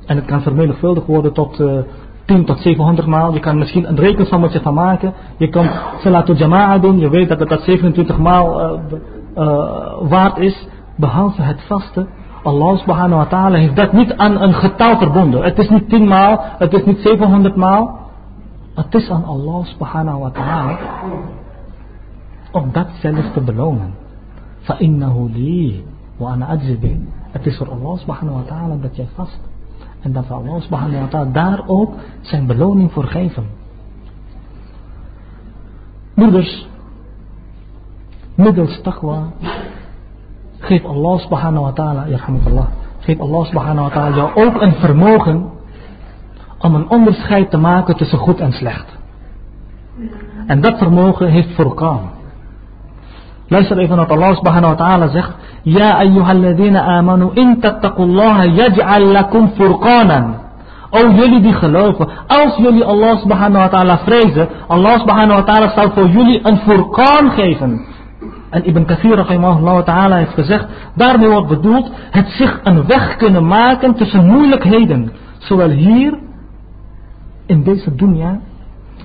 en het kan vermenigvuldigd worden tot eh, uh, 10 tot 700 maal. Je kan misschien een rekensommetje van maken. Je kan salatu jama'a doen. Je weet dat het dat 27 maal eh, eh, waard is. Behalve het vasten Allah subhanahu wa ta'ala heeft dat niet aan een getal verbonden. Het is niet 10 maal. Het is niet 700 maal. Het is aan Allah subhanahu wa ta'ala. Om dat zelf te belonen. فإنه لي وأنا أجزي به Het is voor Allah subhanahu wa ta'ala dat jij vast. En dat Allah subhanahu wa ta'ala daar ook zijn beloning voor geven. Moeders, middels taqwa, geeft Allah subhanahu wa ta'ala, Allah, geeft Allah subhanahu wa ta'ala jou ook een vermogen om een onderscheid te maken tussen goed en slecht. En dat vermogen heeft Furqan. Luister even wat Allah subhanahu wa ta'ala zegt. Ja ayyuhalladina amanu in tattaqullaha yaj'al lakum furqanan. O jullie die geloven, als jullie Allah subhanahu wa ta'ala vrezen, Allah subhanahu wa ta'ala zal voor jullie een furqan geven. En Ibn Kathir rahimahullah ta'ala heeft gezegd, daarmee wordt bedoeld het zich een weg kunnen maken tussen moeilijkheden. Zowel hier, in deze dunya,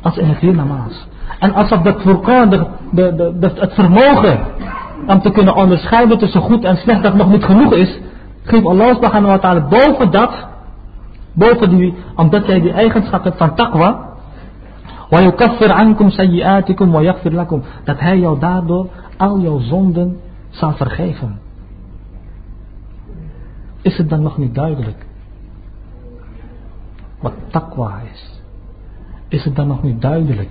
als in het hiernamaals. En als dat furqan, de, de, de, het vermogen om te kunnen onderscheiden tussen goed en slecht, dat nog niet genoeg is, geeft Allah subhanahu wa ta'ala boven dat, boven die, omdat jij die eigenschap hebt van taqwa, وَيُكَفِّرْ عَنْكُمْ سَيِّئَاتِكُمْ وَيَغْفِرْ lakum, Dat hij jou daardoor al jouw zonden zal vergeven. Is het dan nog niet duidelijk? Wat taqwa is. Is het dan nog niet duidelijk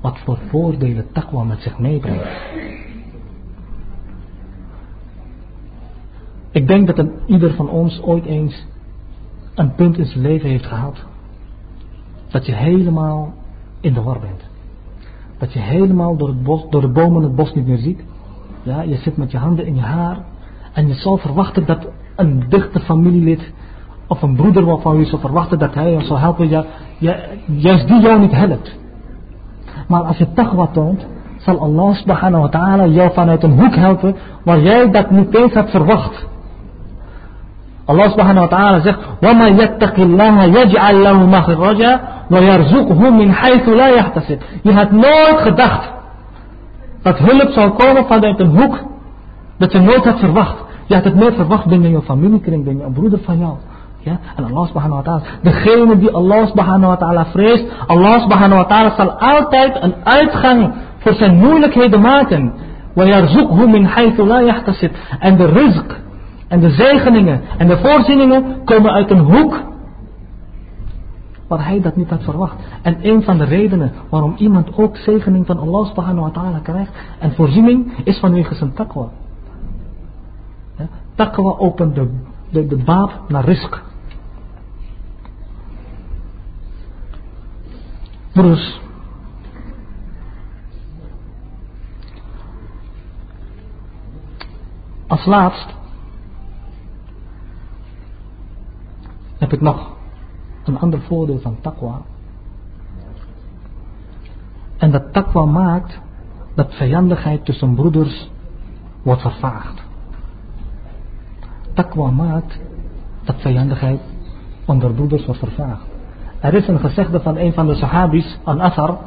wat voor voordelen taqwa met zich meebrengt. Ik denk dat een, ieder van ons ooit eens een punt in zijn leven heeft gehad. Dat je helemaal in de war bent. Dat je helemaal door, het bos, door de bomen het bos niet meer ziet. Ja, je zit met je handen in je haar. En je zal verwachten dat een dichte familielid of een broeder waarvan je zou verwachten dat hij je zal helpen, ja, juist die jou niet helpt. Maar als je taqwa toont, zal Allah subhanahu wa ta'ala jou vanuit een hoek helpen waar jij dat niet eens had verwacht. Allah subhanahu wa ta'ala zegt, وَمَا يَتَّقِ اللَّهَ يَجْعَلْ لَهُ مَخْرَجًا وَيَرْزُقْهُ مِنْ حَيْثُ لَا يَحْتَسِبْ Je had nooit gedacht dat hulp zou komen vanuit een hoek dat je nooit had verwacht. Je had het nooit verwacht binnen je familiekring, binnen een broeder van jou. Ja? En Allah subhanahu wa ta'ala, degene die Allah subhanahu wa ta'ala vreest, Allah subhanahu wa ta'ala zal altijd een uitgang voor zijn moeilijkheden maken. وَيَرْزُقْهُ مِنْ حَيْثُ لَا يَحْتَسِبْ En de rizq en de zegeningen en de voorzieningen komen uit een hoek waar hij dat niet had verwacht. En een van de redenen waarom iemand ook zegening van Allah subhanahu wa ta'ala krijgt en voorziening is vanwege zijn taqwa. Ja, taqwa opent de, de, de baat naar risk. Broers, als laatst heb ik nog een ander voordeel van taqwa. En dat taqwa maakt dat vijandigheid tussen broeders wordt vervaagd. Taqwa maakt dat vijandigheid onder broeders wordt vervaagd. Er is een gezegde van een van de sahabis, een asar,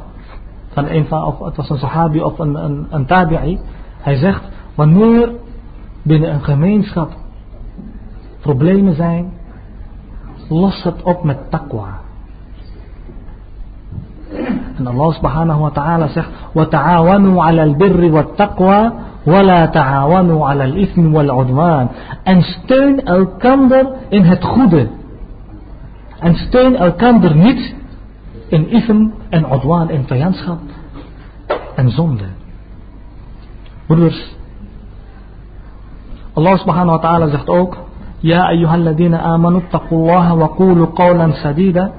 van een van, of het was een sahabi of een, een, een tabi'i. Hij zegt, wanneer binnen een gemeenschap problemen zijn, los het op met taqwa. En Allah subhanahu wa ta'ala zegt, وَتَعَاوَنُوا عَلَى الْبِرِّ وَالتَّقْوَى وَلَا تَعَاوَنُوا عَلَى الْإِثْمِ وَالْعُدْوَانِ En steun elkander in het goede. En steun elkander niet in ism en udwan, in vijandschap en zonde. Broeders, Allah subhanahu wa ta'ala zegt ook, Ja ayyuhalladina amanu wa qulu qawlan sadida.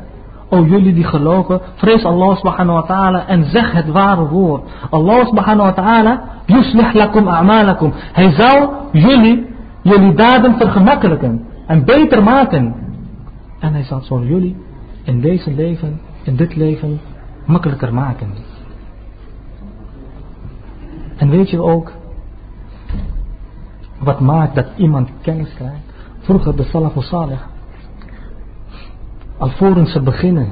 O jullie die geloven, vrees Allah subhanahu wa ta'ala en zeg het ware woord. Allah subhanahu wa ta'ala, yuslih lakum a'malakum. Hij zal jullie, jullie daden vergemakkelijken en beter maken. En hij zal voor jullie in deze leven, in dit leven, makkelijker maken. En weet je ook, wat maakt dat iemand kennis krijgt? Vroeger de Salafus Salih. Alvorens ze beginnen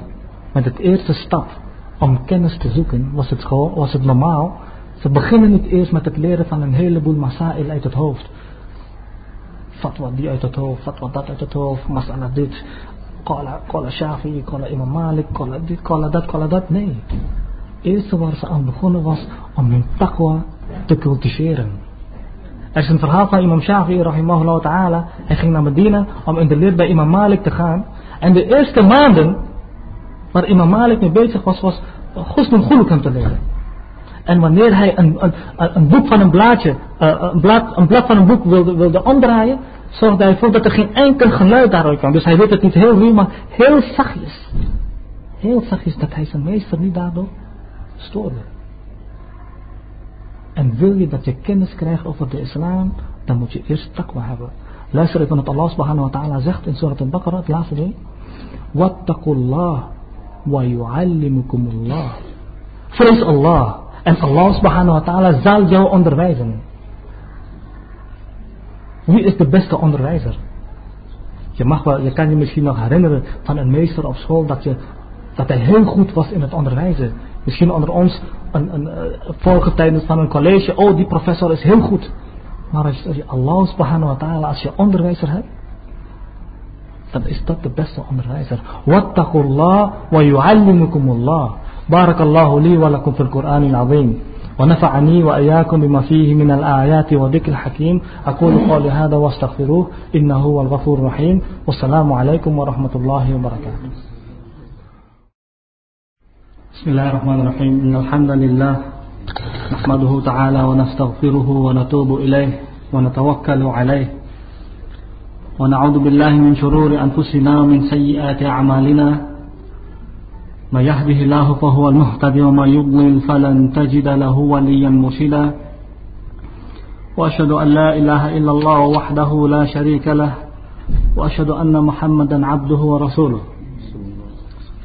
met het eerste stap om kennis te zoeken, was het, gewoon, was het normaal. Ze beginnen niet eerst met het leren van een heleboel masail uit het hoofd. Fatwa die uit het hoofd, fatwa dat uit het hoofd, masala dit, kola, kola Shafi, kola Imam Malik, kola dit, kola dat, kola dat. Nee. Het eerste waar ze aan begonnen was om hun taqwa te cultiveren. Er is een verhaal van imam Shafi'i rahimahullah ta'ala. Hij ging naar Medina om in de leer bij imam Malik te gaan. En de eerste maanden waar imam Malik mee bezig was, was Ghusnul Khulukan te leren. En wanneer hij een, een, een boek van een blaadje, uh, een, blad, een blad van een boek wilde, wilde omdraaien, zorgde hij ervoor dat er geen enkel geluid daaruit kwam. Dus hij weet het niet heel ruw, maar heel zachtjes. Heel zachtjes dat hij zijn meester niet daardoor stoorde. En wil je dat je kennis krijgt over de islam, dan moet je eerst taqwa hebben. Luister even wat Allah subhanahu wa ta'ala zegt in Surat al-Baqarah, het laatste deel. Wattaqullah wa yu'allimukumullah. Vrees Allah. En Allah subhanahu wa ta'ala zal jou onderwijzen. Wie is de beste onderwijzer? Je, mag wel, je kan je misschien nog herinneren van een meester op school dat, je, dat hij heel goed was in het onderwijzen. Misschien onder ons een, een, een eh, volgen tijdens van een college. Oh, die professor is heel goed. Maar als je Allah subhanahu wa ta'ala als je onderwijzer hebt, dan is dat de beste onderwijzer. Wattaqullah wa yu'allimukumullah. Barakallahu li wa lakum fil Qur'an al-azim. ونفعني وإياكم بما فيه من الآيات وذكر الحكيم أقول قولي هذا واستغفروه إنه هو الغفور الرحيم والسلام عليكم ورحمة الله وبركاته بسم الله الرحمن الرحيم. إن الحمد لله نحمده تعالى ونستغفره ونتوب إليه ونتوكل عليه. ونعوذ بالله من شرور أنفسنا ومن سيئات أعمالنا. من يهده الله فهو المهتدي ومن يضلل فلن تجد له وليا مرشدا. وأشهد أن لا إله إلا الله وحده لا شريك له. وأشهد أن محمدا عبده ورسوله.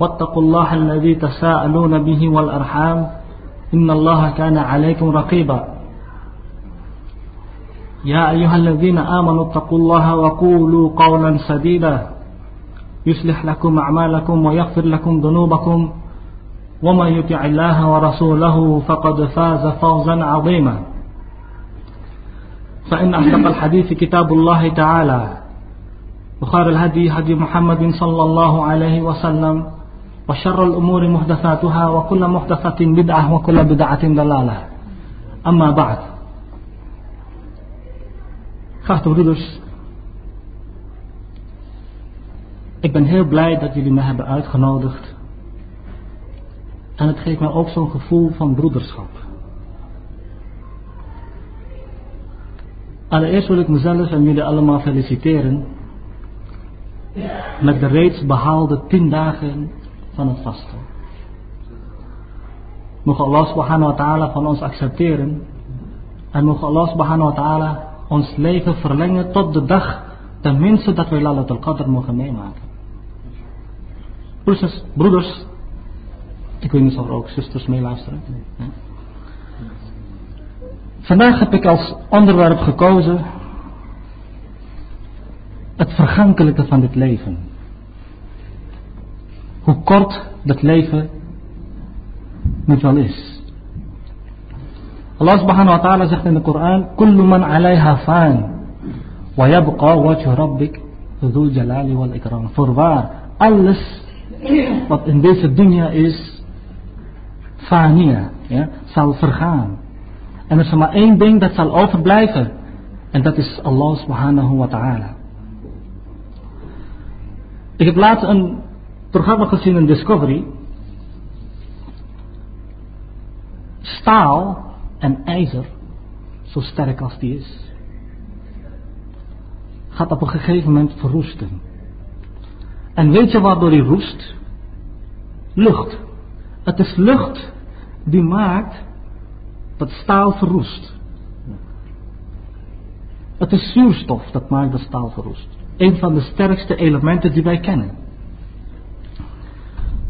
واتقوا الله الذي تساءلون به والأرحام إن الله كان عليكم رقيبا. يا أيها الذين آمنوا اتقوا الله وقولوا قولا سديدا. يصلح لكم أعمالكم ويغفر لكم ذنوبكم. ومن يطع الله ورسوله فقد فاز فوزا عظيما. فإن أصدق الحديث كتاب الله تعالى. وخير الهدي هدي محمد صلى الله عليه وسلم. وشر الأمور محدثاتها وكل محدثة بدعة وكل بدعة ضلالة أما بعد Geachte broeders, ik ben heel blij dat jullie me hebben uitgenodigd. En het geeft mij ook zo'n gevoel van broederschap. Allereerst wil ik mezelf en jullie allemaal feliciteren met de reeds behaalde tien dagen van het vasten. Mogen Allah subhanahu wa ta'ala van ons accepteren en mogen Allah subhanahu wa ta'ala ons leven verlengen tot de dag tenminste dat wij Lalat al-Qadr mogen meemaken. Broeders, broeders, ik weet niet of er ook zusters meeluisteren. Vandaag heb ik als onderwerp gekozen het vergankelijke van dit leven. Hoe kort dat leven niet wel is. Allah subhanahu wa ta'ala zegt in de Koran: Kullu man alayha fan. Wa yabqa wajhu rabbik dhul jalali wal ikram. Voorwaar, alles wat in deze dunya is, fania, ja, zal vergaan. En er is maar één ding dat zal overblijven. En dat is Allah subhanahu wa ta'ala. Ik heb laatst een programma gezien in Discovery. Staal en ijzer, zo sterk als die is, gaat op een gegeven moment verroesten. En weet je waardoor die roest? Lucht. Het is lucht die maakt dat staal verroest. Het is zuurstof dat maakt dat staal verroest. Een van de sterkste elementen die wij kennen.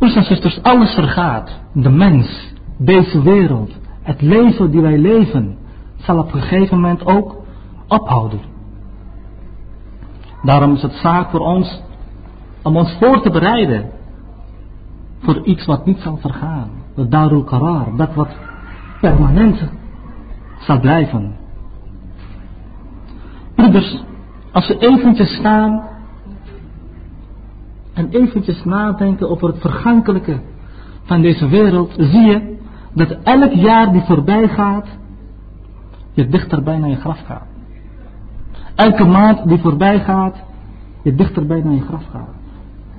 Broers en zusters, alles vergaat. De mens, deze wereld, het leven die wij leven, zal op een gegeven moment ook ophouden. Daarom is het zaak voor ons om ons voor te bereiden voor iets wat niet zal vergaan. De darul karar, dat wat permanent zal blijven. Broeders, als we eventjes staan en eventjes nadenken over het vergankelijke van deze wereld, zie je dat elk jaar die voorbij gaat, je dichterbij naar je graf gaat. Elke maand die voorbij gaat, je dichterbij naar je graf gaat.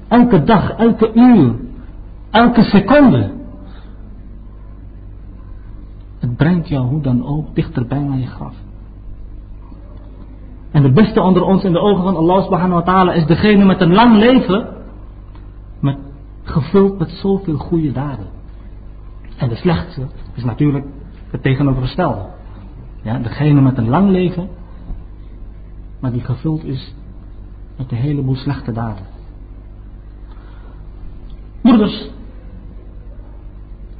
Elke dag, elke uur, elke seconde. Het brengt jou hoe dan ook dichterbij naar je graf. En de beste onder ons in de ogen van Allah subhanahu wa ta'ala is degene met een lang leven, gevuld met zoveel goede daden. En de slechtste is natuurlijk het tegenovergestelde. Ja, degene met een lang leven, maar die gevuld is met een heleboel slechte daden. Moeders,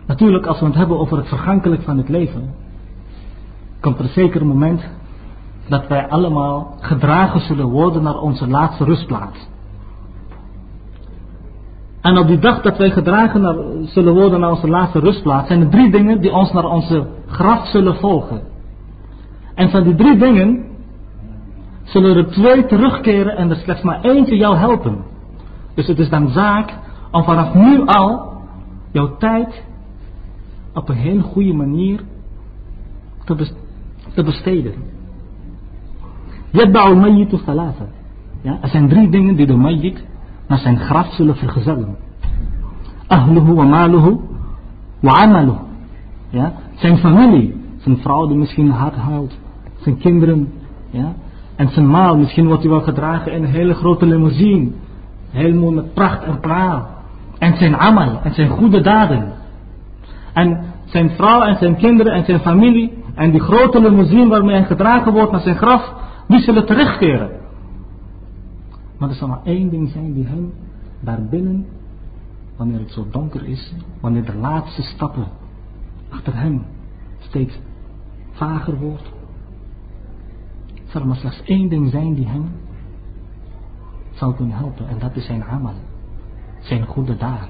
natuurlijk als we het hebben over het vergankelijk van het leven, komt er zeker een moment dat wij allemaal gedragen zullen worden naar onze laatste rustplaats. En op die dag dat wij gedragen zullen worden naar onze laatste rustplaats, zijn er drie dingen die ons naar onze graf zullen volgen. En van die drie dingen zullen er twee terugkeren en er slechts maar eentje jou helpen. Dus het is dan zaak om vanaf nu al jouw tijd op een heel goede manier te, besteden. Je al mayit of Ja, er zijn drie dingen die de mayit naar zijn graf zullen vergezellen. Ahluhu wa maluhu wa amaluhu. Ja, zijn familie, zijn vrouw die misschien hard huilt, zijn kinderen, ja, en zijn maal, misschien wordt hij wel gedragen in een hele grote limousine, heel mooi met pracht en praal, en zijn amal, en zijn goede daden. En zijn vrouw en zijn kinderen en zijn familie en die grote limousine waarmee hij gedragen wordt naar zijn graf, die zullen terugkeren. Maar er zal maar één ding zijn die hem daarbinnen, wanneer het zo donker is, wanneer de laatste stappen achter hem steeds vager wordt, zal maar slechts één ding zijn die hem zal kunnen helpen. En dat is zijn amal. Zijn goede daad.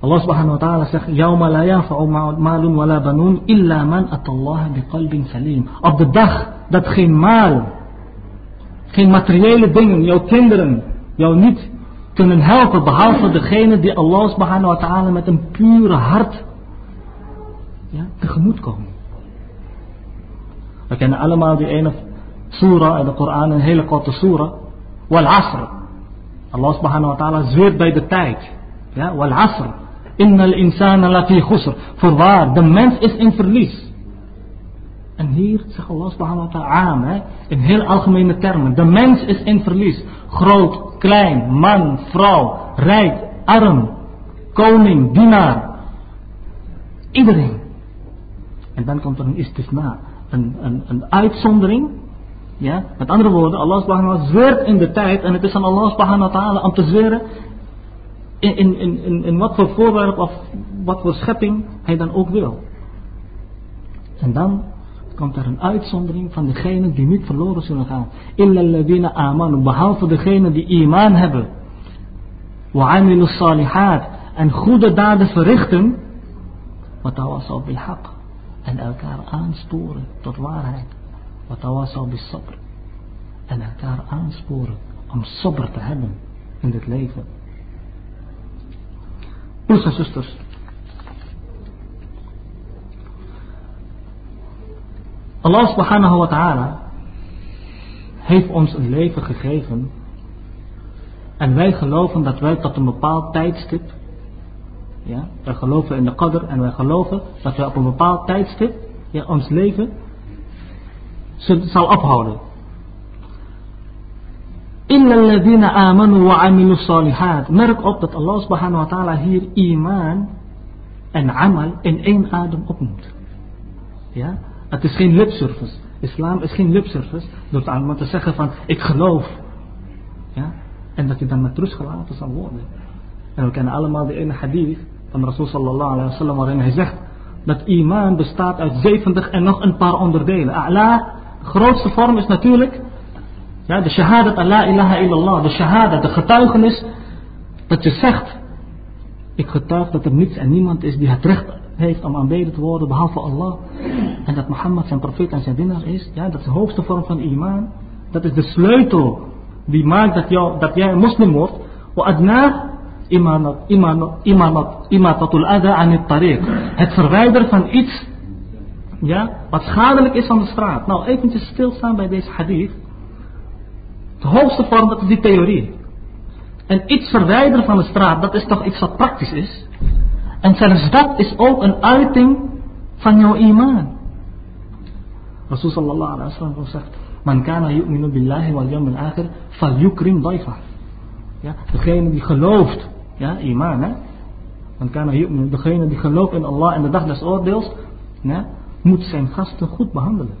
Allah subhanahu wa ta'ala zegt, Yawma la yafa'u malun wa la banun illa man atallaha biqalbin salim. Op de dag dat geen maal, geen materiële dingen, jouw kinderen, jou niet kunnen helpen, behalve degene die Allah subhanahu wa ta'ala met een pure hart ja, tegemoet komen. We kennen allemaal die ene surah in de Koran, een hele korte surah. Wal asr. Allah subhanahu wa ta'ala zweert bij de tijd. Ja, wal asr. Innal insana lafi khusr. Voorwaar, de mens is in verlies. En hier zegt Allah subhanahu wa ta'ala in heel algemene termen. De mens is in verlies. Groot, klein, man, vrouw, rijk, arm, koning, dienaar. Iedereen. En dan komt er een istisna, een, een, een uitzondering. Ja? Met andere woorden, Allah subhanahu wa ta'ala in de tijd. En het is aan Allah subhanahu wa ta'ala om te zweren in, in, in, in wat voor voorwerp of wat voor schepping hij dan ook wil. En dan komt er een uitzondering van degenen die niet verloren zullen gaan. Illa ladina amanu, behalve degenen die iman hebben. Wa amilu salihat, en goede daden verrichten. Wat bil haq. En elkaar aansporen tot waarheid. Wat bil sabr. En elkaar aansporen om sabr te hebben in dit leven. Broers en zusters. Allah subhanahu wa ta'ala heeft ons een leven gegeven. En wij geloven dat wij tot een bepaald tijdstip. Ja, wij geloven in de qadr en wij geloven dat wij op een bepaald tijdstip ja, ons leven zal afhouden. Illa alladhina amanu wa salihat. Merk op dat Allah subhanahu wa ta'ala hier iman en amal in één adem opnoemt. Ja? Het is geen lipservice. Islam is geen lipservice door aan te zeggen van ik geloof. Ja? En dat je dan met rust gelaten zal worden. En we kennen allemaal de ene hadith van Rasul sallallahu alaihi wasallam waarin hij zegt dat iman bestaat uit 70 en nog een paar onderdelen. A'la, de grootste vorm is natuurlijk ja, de shahadat Allah ilaha illallah, de shahada, de getuigenis dat je zegt, ik getuig dat er niets en niemand is die het recht heeft om aanbeden te worden behalve Allah. En dat Mohammed zijn profeet en zijn winnaar is. Ja, dat is de hoogste vorm van iman. Dat is de sleutel die maakt dat, dat jij een moslim wordt. Wa imatatul ada an het tariq. Het verwijderen van iets ja, wat schadelijk is van de straat. Nou, eventjes stilstaan bij deze hadith. De hoogste vorm, dat is die theorie. En iets verwijderen van de straat, dat is toch iets wat praktisch is. En zelfs dat is ook een uiting van jouw iman. Rasul sallallahu alaihi wasallam zegt, Man kana yu'minu billahi wal yawmil akhir, fal yukrim daifa. Ja, degene die gelooft, ja, iman hè. Man kana yu'minu, degene die gelooft in Allah en de dag des oordeels, ja, moet zijn gasten goed behandelen.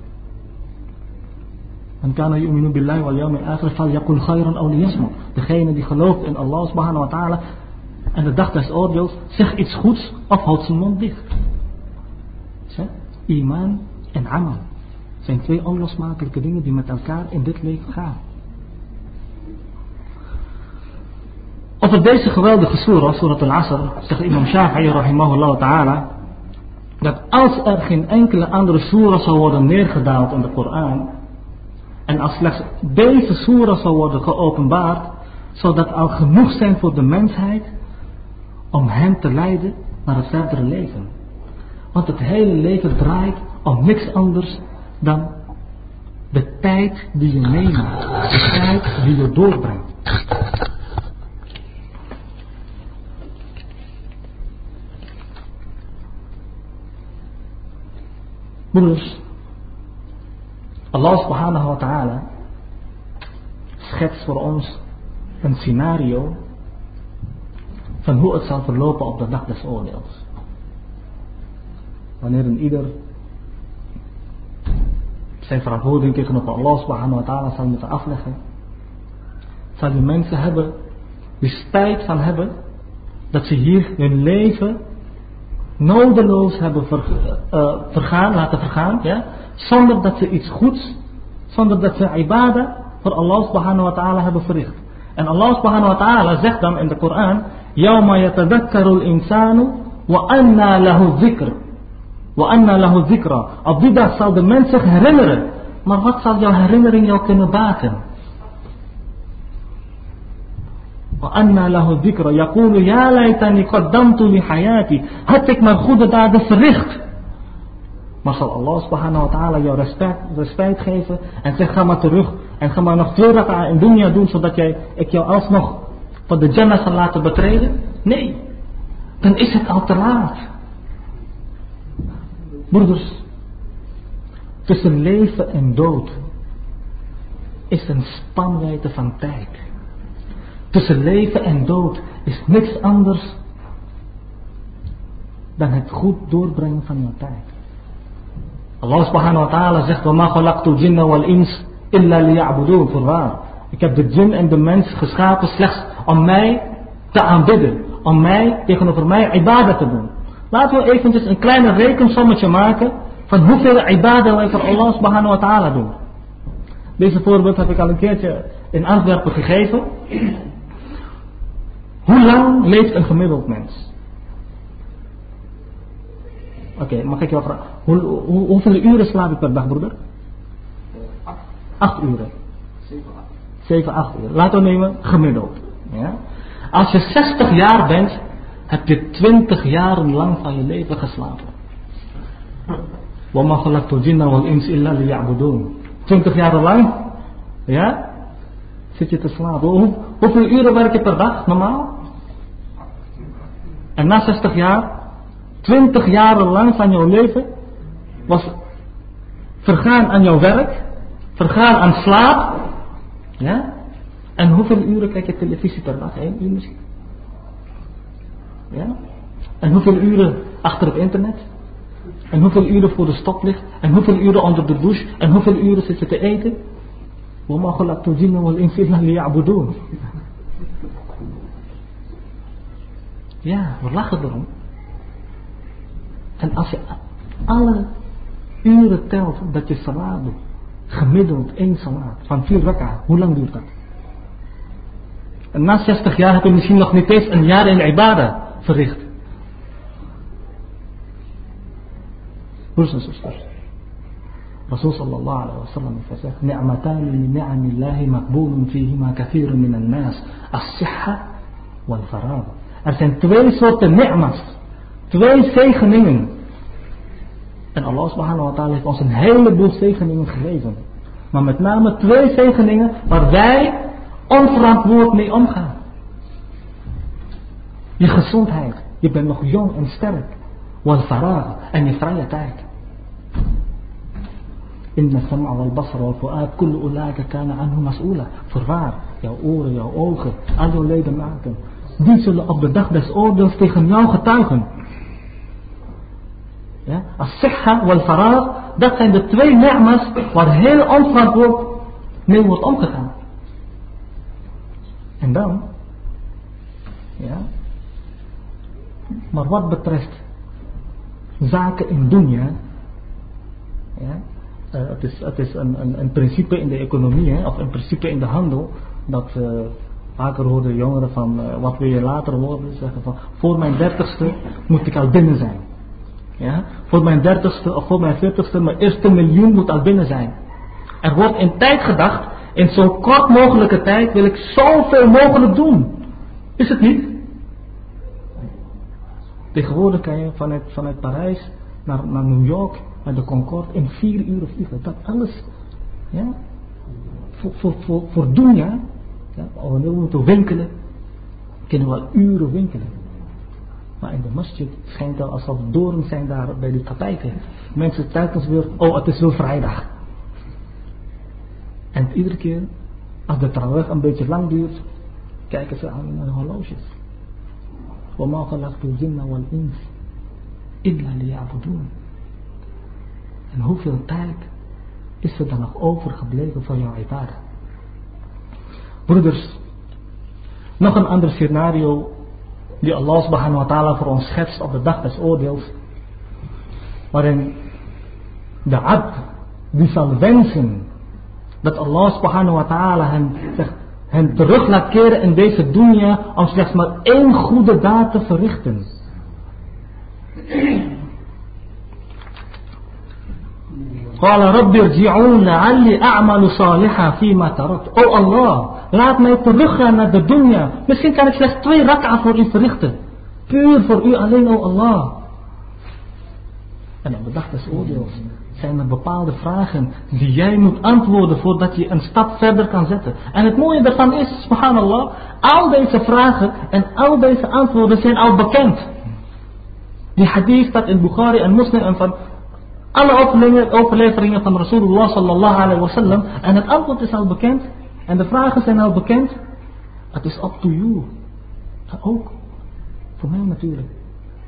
Man kana yu'minu billahi wal yawmil akhir, fal yakul khayran aw liyasmut. Degene die gelooft in Allah subhanahu wa ta'ala en de dag des oordeels, zeg iets goeds of houd zijn mond dicht. Iman en amal zijn twee onlosmakelijke dingen die met elkaar in dit leven gaan. Over deze geweldige surah, surah al-Asr, zegt imam Shafi'i rahimahullah ta'ala, dat als er geen enkele andere surah zou worden neergedaald in de Koran, en als slechts deze surah zou worden geopenbaard, zou dat al genoeg zijn voor de mensheid om hen te leiden naar het verdere leven. Want het hele leven draait om niks anders dan De tijd die je meemaakt. De tijd die je doorbrengt. Broeders, Allah subhanahu wa ta'ala schetst voor ons een scenario van hoe het zal verlopen op de dag des oordeels. Wanneer een ieder zijn verantwoording tegenover Allah subhanahu wa ta'ala zal moeten afleggen, zal die mensen hebben, die spijt van hebben, dat ze hier hun leven nodeloos hebben uh, vergaan, laten vergaan, ja, zonder dat ze iets goeds, zonder dat ze ibadah voor Allah subhanahu wa ta'ala hebben verricht. En Allah subhanahu wa ta'ala zegt dan in de Koran, يَوْمَ يَتَذَكَّرُ الْإِنسَانُ وَأَنَّا لَهُ الذِّكْرُ وَأَنَّا لَهُ الذِّكْرَ Op die dag zal de mens zich herinneren. Maar wat zal jouw herinnering jou kunnen baten? وأن له الذكر يقول يا ليتني قدمت لحياتي had ik maar goede daden verricht maar zal Allah subhanahu wa ta'ala jou respect, respect geven en zeg ga maar terug en ga maar nog twee raka'a in dunya doen zodat jij, ik jou alsnog van de Jannah zal laten betreden? Nee, dan is het al te laat. Broeders, tussen leven en dood is een spanwijdte van tijd. Tussen leven en dood is niks anders dan het goed doorbrengen van jouw tijd. Allah subhanahu wa ta'ala zegt, وَمَا خَلَقْتُ الْجِنَّ وَالْإِنسِ إِلَّا لِيَعْبُدُونَ Voorwaar, ik heb de jinn en de mens geschapen slechts om mij te aanbidden. Om mij, tegenover mij, ibadah te doen. Laten we eventjes een kleine rekensommetje maken van hoeveel ibadah wij voor Allah subhanahu wa ta'ala doen. Deze voorbeeld heb ik al een keertje in Antwerpen gegeven. Hoe lang leeft een gemiddeld mens? Oké, mag ik jou vragen? Hoe, hoe, hoeveel uren slaap je per dag, broeder? Acht uren. Zeven, acht uur. Laten we nemen gemiddeld. Ja? Als je 60 jaar bent, heb je 20 jaren lang van je leven geslapen. وَمَا خَلَقْتُ الْجِنَّ وَالْإِنسِ إِلَّا لِيَعْبُدُونَ 20 jaar lang, ja, zit je te slapen. Hoe, hoeveel uren werk je per dag, normaal? En na 60 jaar, 20 jaren lang van jouw leven, was vergaan aan jouw werk, vergaan aan slaap, ja? En hoeveel uren kijk je televisie per dag? Eén uur misschien? Ja? En hoeveel uren achter het internet? En hoeveel uren voor de stoplicht? En hoeveel uren onder de douche? En hoeveel uren zit je te eten? وما خلقت الجن والإنس إلا ليعبدون Ja, we lachen erom. En als je alle uren telt dat je salaat doet, gemiddeld één salaat van vier rak'a, hoe lang duurt dat? En na 60 jaar heb je misschien nog niet eens een jaar in ibadah verricht. Broers en zusters. Rasul sallallahu alaihi wasallam heeft gezegd: "Ni'matani min ni'amillahi maqbulun fihima kathirun min an-nas, as-sihha wal faragh." Er zijn twee soorten ni'mas, twee zegeningen. En Allah subhanahu wa ta'ala heeft ons een heleboel zegeningen gegeven. Maar met name twee zegeningen waar wij onverantwoord mee omgaan. Je gezondheid. Je bent nog jong en sterk. Wal en je vrije tijd. Inna sam'a wal basra wal fu'ad kullu ulaika kana anhu mas'ula. Voorwaar, jouw oren, jouw ogen, al jouw ledematen. Die zullen op de dag des oordeels tegen jou getuigen. Ja? As-sihha wal faragh, dat zijn de twee ni'mas waar heel onverantwoord mee wordt omgegaan. En dan, ja, maar wat betreft zaken in dunya, ja, uh, het is, het is een, een, principe in de economie, hè, of een principe in de handel, dat uh, vaker horen jongeren van uh, wat wil je later worden, zeggen van voor mijn dertigste moet ik al binnen zijn. Ja? Voor mijn dertigste of voor mijn veertigste, mijn eerste miljoen moet al binnen zijn. Er wordt in tijd gedacht, in zo kort mogelijke tijd wil ik zoveel mogelijk doen. Is het niet? Tegenwoordig kan je vanuit, vanuit Parijs naar, naar New York, naar de Concorde, in vier uur vliegen. Dat alles Ja? Voor, voor, voor, doen, ja? ja? We moeten winkelen, kunnen we al uren winkelen. Maar in de masjid schijnt het alsof doorn zijn daar bij die tapijten. Mensen telkens weer, oh het is weer vrijdag. En iedere keer, als de trouweg een beetje lang duurt, kijken ze aan naar de horloges. وما خلقت الجن والإنس إلا ليعبدون. En hoeveel tijd is er dan nog overgebleven voor jouw ibadah? Broeders, nog een ander scenario die Allah subhanahu wa ta'ala voor ons schetst op de dag des oordeels. Waarin de abd die zal wensen dat Allah subhanahu wa ta'ala hen, hen terug laat keren in deze dunya om slechts maar één goede daad te verrichten. قال رب ارجعون لعلي أعمل صالحا فيما تركت. Oh Allah, laat mij teruggaan naar de dunya. Misschien kan ik slechts twee rak'a voor u verrichten. Puur voor u alleen, oh Allah. En op de dag des oordeels zijn er bepaalde vragen die jij moet antwoorden voordat je een stap verder kan zetten. En het mooie daarvan is, subhanallah, al deze vragen en al deze antwoorden zijn al bekend. Die hadith staat in Bukhari en Muslim en van alle overleveringen van Rasulullah sallallahu alayhi wa sallam. En het antwoord is al bekend. En de vragen zijn al bekend. Het is up to you. En ook voor mij natuurlijk.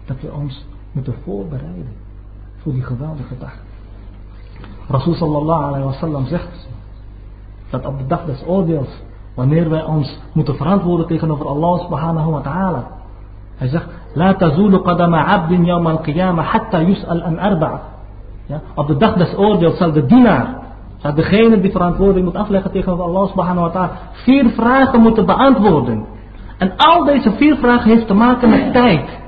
Dat we ons moeten voorbereiden. Voor die geweldige dag. Rasul sallallahu alayhi wa sallam zegt. Dat op de dag des oordeels. Wanneer wij ons moeten verantwoorden tegenover Allah subhanahu wa ta'ala. Hij zegt. La tazulu qadama abdin yawm al-qiyamah hatta yus'al an. Ja, op de dag des oordeels zal de dienaar, zal degene die verantwoording moet afleggen tegenover Allah subhanahu wa ta'ala, vier vragen moeten beantwoorden. En al deze vier vragen heeft te maken met tijd.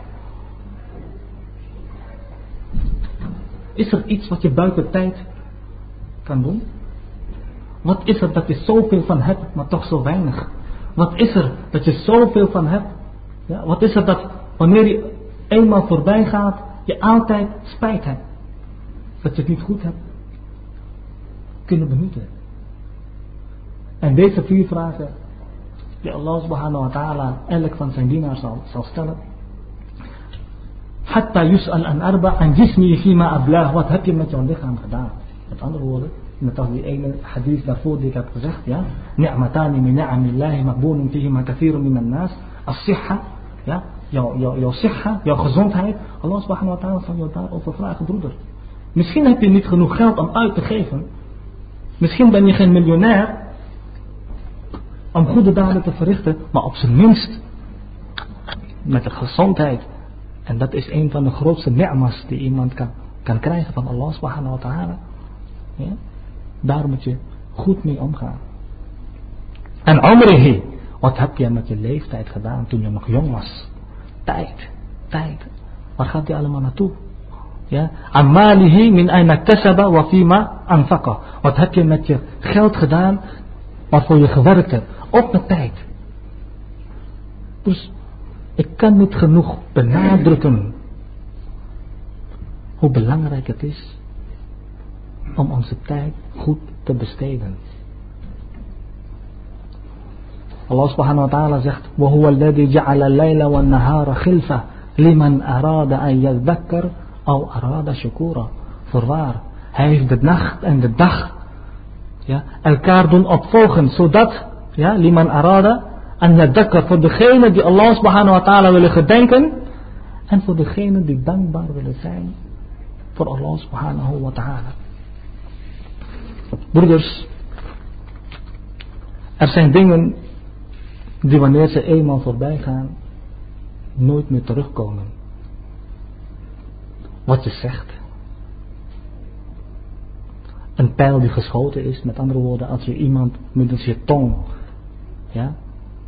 Is er iets wat je buiten tijd kan doen? Wat is er dat je zoveel van hebt, maar toch zo weinig? Wat is er dat je zoveel van hebt? Ja, wat is er dat wanneer je eenmaal voorbij gaat, je altijd spijt hebt? dat je het niet goed hebt kunnen benutten. En deze vier vragen die Allah subhanahu wa ta'ala elk van zijn dienaars zal, stellen. Hatta yus'al an arba an. Wat heb je met jouw lichaam gedaan? Met andere woorden, met als die ene hadith daarvoor die ik heb gezegd, ja. Ni'matani min ni'amillahi maqboolun fihima kathirun min an-nas. As-sihha, ja. Jouw, jouw, jouw sihha, jouw gezondheid. Allah subhanahu wa ta'ala zal jou daarover vragen, broeder. Misschien heb je niet genoeg geld om uit te geven. Misschien ben je geen miljonair om goede daden te verrichten, maar op zijn minst met de gezondheid. En dat is een van de grootste ni'mas die iemand kan, kan krijgen van Allah subhanahu wa ta'ala. Ja? Daar moet je goed mee omgaan. En amrihi, wat heb je met je leeftijd gedaan toen je nog jong was? Tijd, tijd. Waar gaat die allemaal naartoe? Ja, amalihi min aina kasaba wa fima anfaqa. Wat heb je met je geld gedaan waarvoor je gewerkt hebt? Ook met tijd. Dus ik kan niet genoeg benadrukken hoe belangrijk het is om onze tijd goed te besteden. Allah subhanahu wa ta'ala zegt: وَهُوَ الَّذِي جَعَلَ اللَّيْلَ وَالنَّهَارَ خِلْفَةً لِمَنْ أَرَادَ أَنْ يَذَّكَّرَ al arada shukura. Voorwaar, hij heeft de nacht en de dag ja, elkaar doen opvolgen, zodat, ja, liman arada, en yadakkar, voor degene die Allah subhanahu wa ta'ala willen gedenken, en voor degene die dankbaar willen zijn voor Allah subhanahu wa ta'ala. Broeders, er zijn dingen die wanneer ze eenmaal voorbij gaan, nooit meer terugkomen wat je zegt. Een pijl die geschoten is, met andere woorden, als je iemand middels je tong, ja,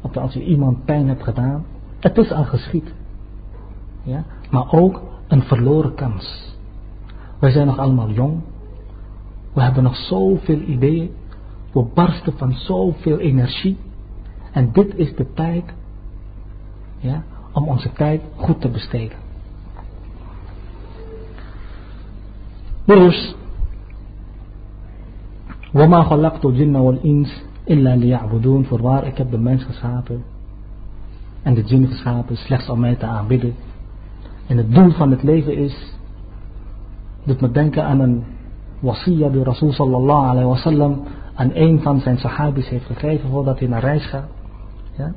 of als je iemand pijn hebt gedaan, het is al geschied. Ja, maar ook een verloren kans. Wij zijn nog allemaal jong. We hebben nog zoveel ideeën. We barsten van zoveel energie. En dit is de tijd ja, om onze tijd goed te besteden. Broers, وَمَا خَلَقْتُ الْجِنَّ وَالْإِنسِ إِلَّا لِيَعْبُدُونَ Voorwaar, ik heb de mens geschapen en de jinn geschapen slechts om mij te aanbidden. En het doel van het leven is, doet me denken aan een wasiya die Rasul sallallahu alayhi wasallam aan een van zijn sahabis heeft gegeven voordat hij naar reis gaat. Ja?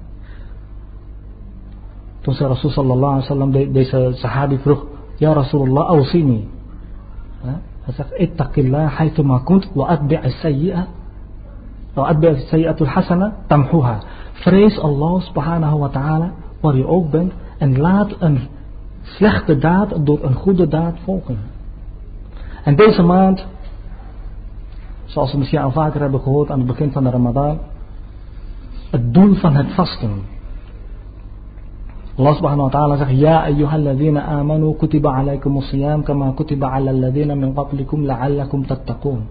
Toen zei Rasul sallallahu alayhi wasallam, deze sahabi vroeg, Ja Rasulullah, awsini. Ja? Hij zegt, ittaqillah haythuma kunt wa atbi'a sayyi'a wa atbi'a sayyi'atul hasana tamhuha. Vrees Allah subhanahu wa ta'ala waar je ook bent en laat een slechte daad door een goede daad volgen. En deze maand, zoals we misschien al vaker hebben gehoord aan het begin van de Ramadan, het doel van het vasten. Allah subhanahu wa ta'ala zegt, Ja ayyuhalladhina amanu kutiba alaykum siyam kama kutiba ala alladhina min qablikum la'allakum tattaqun.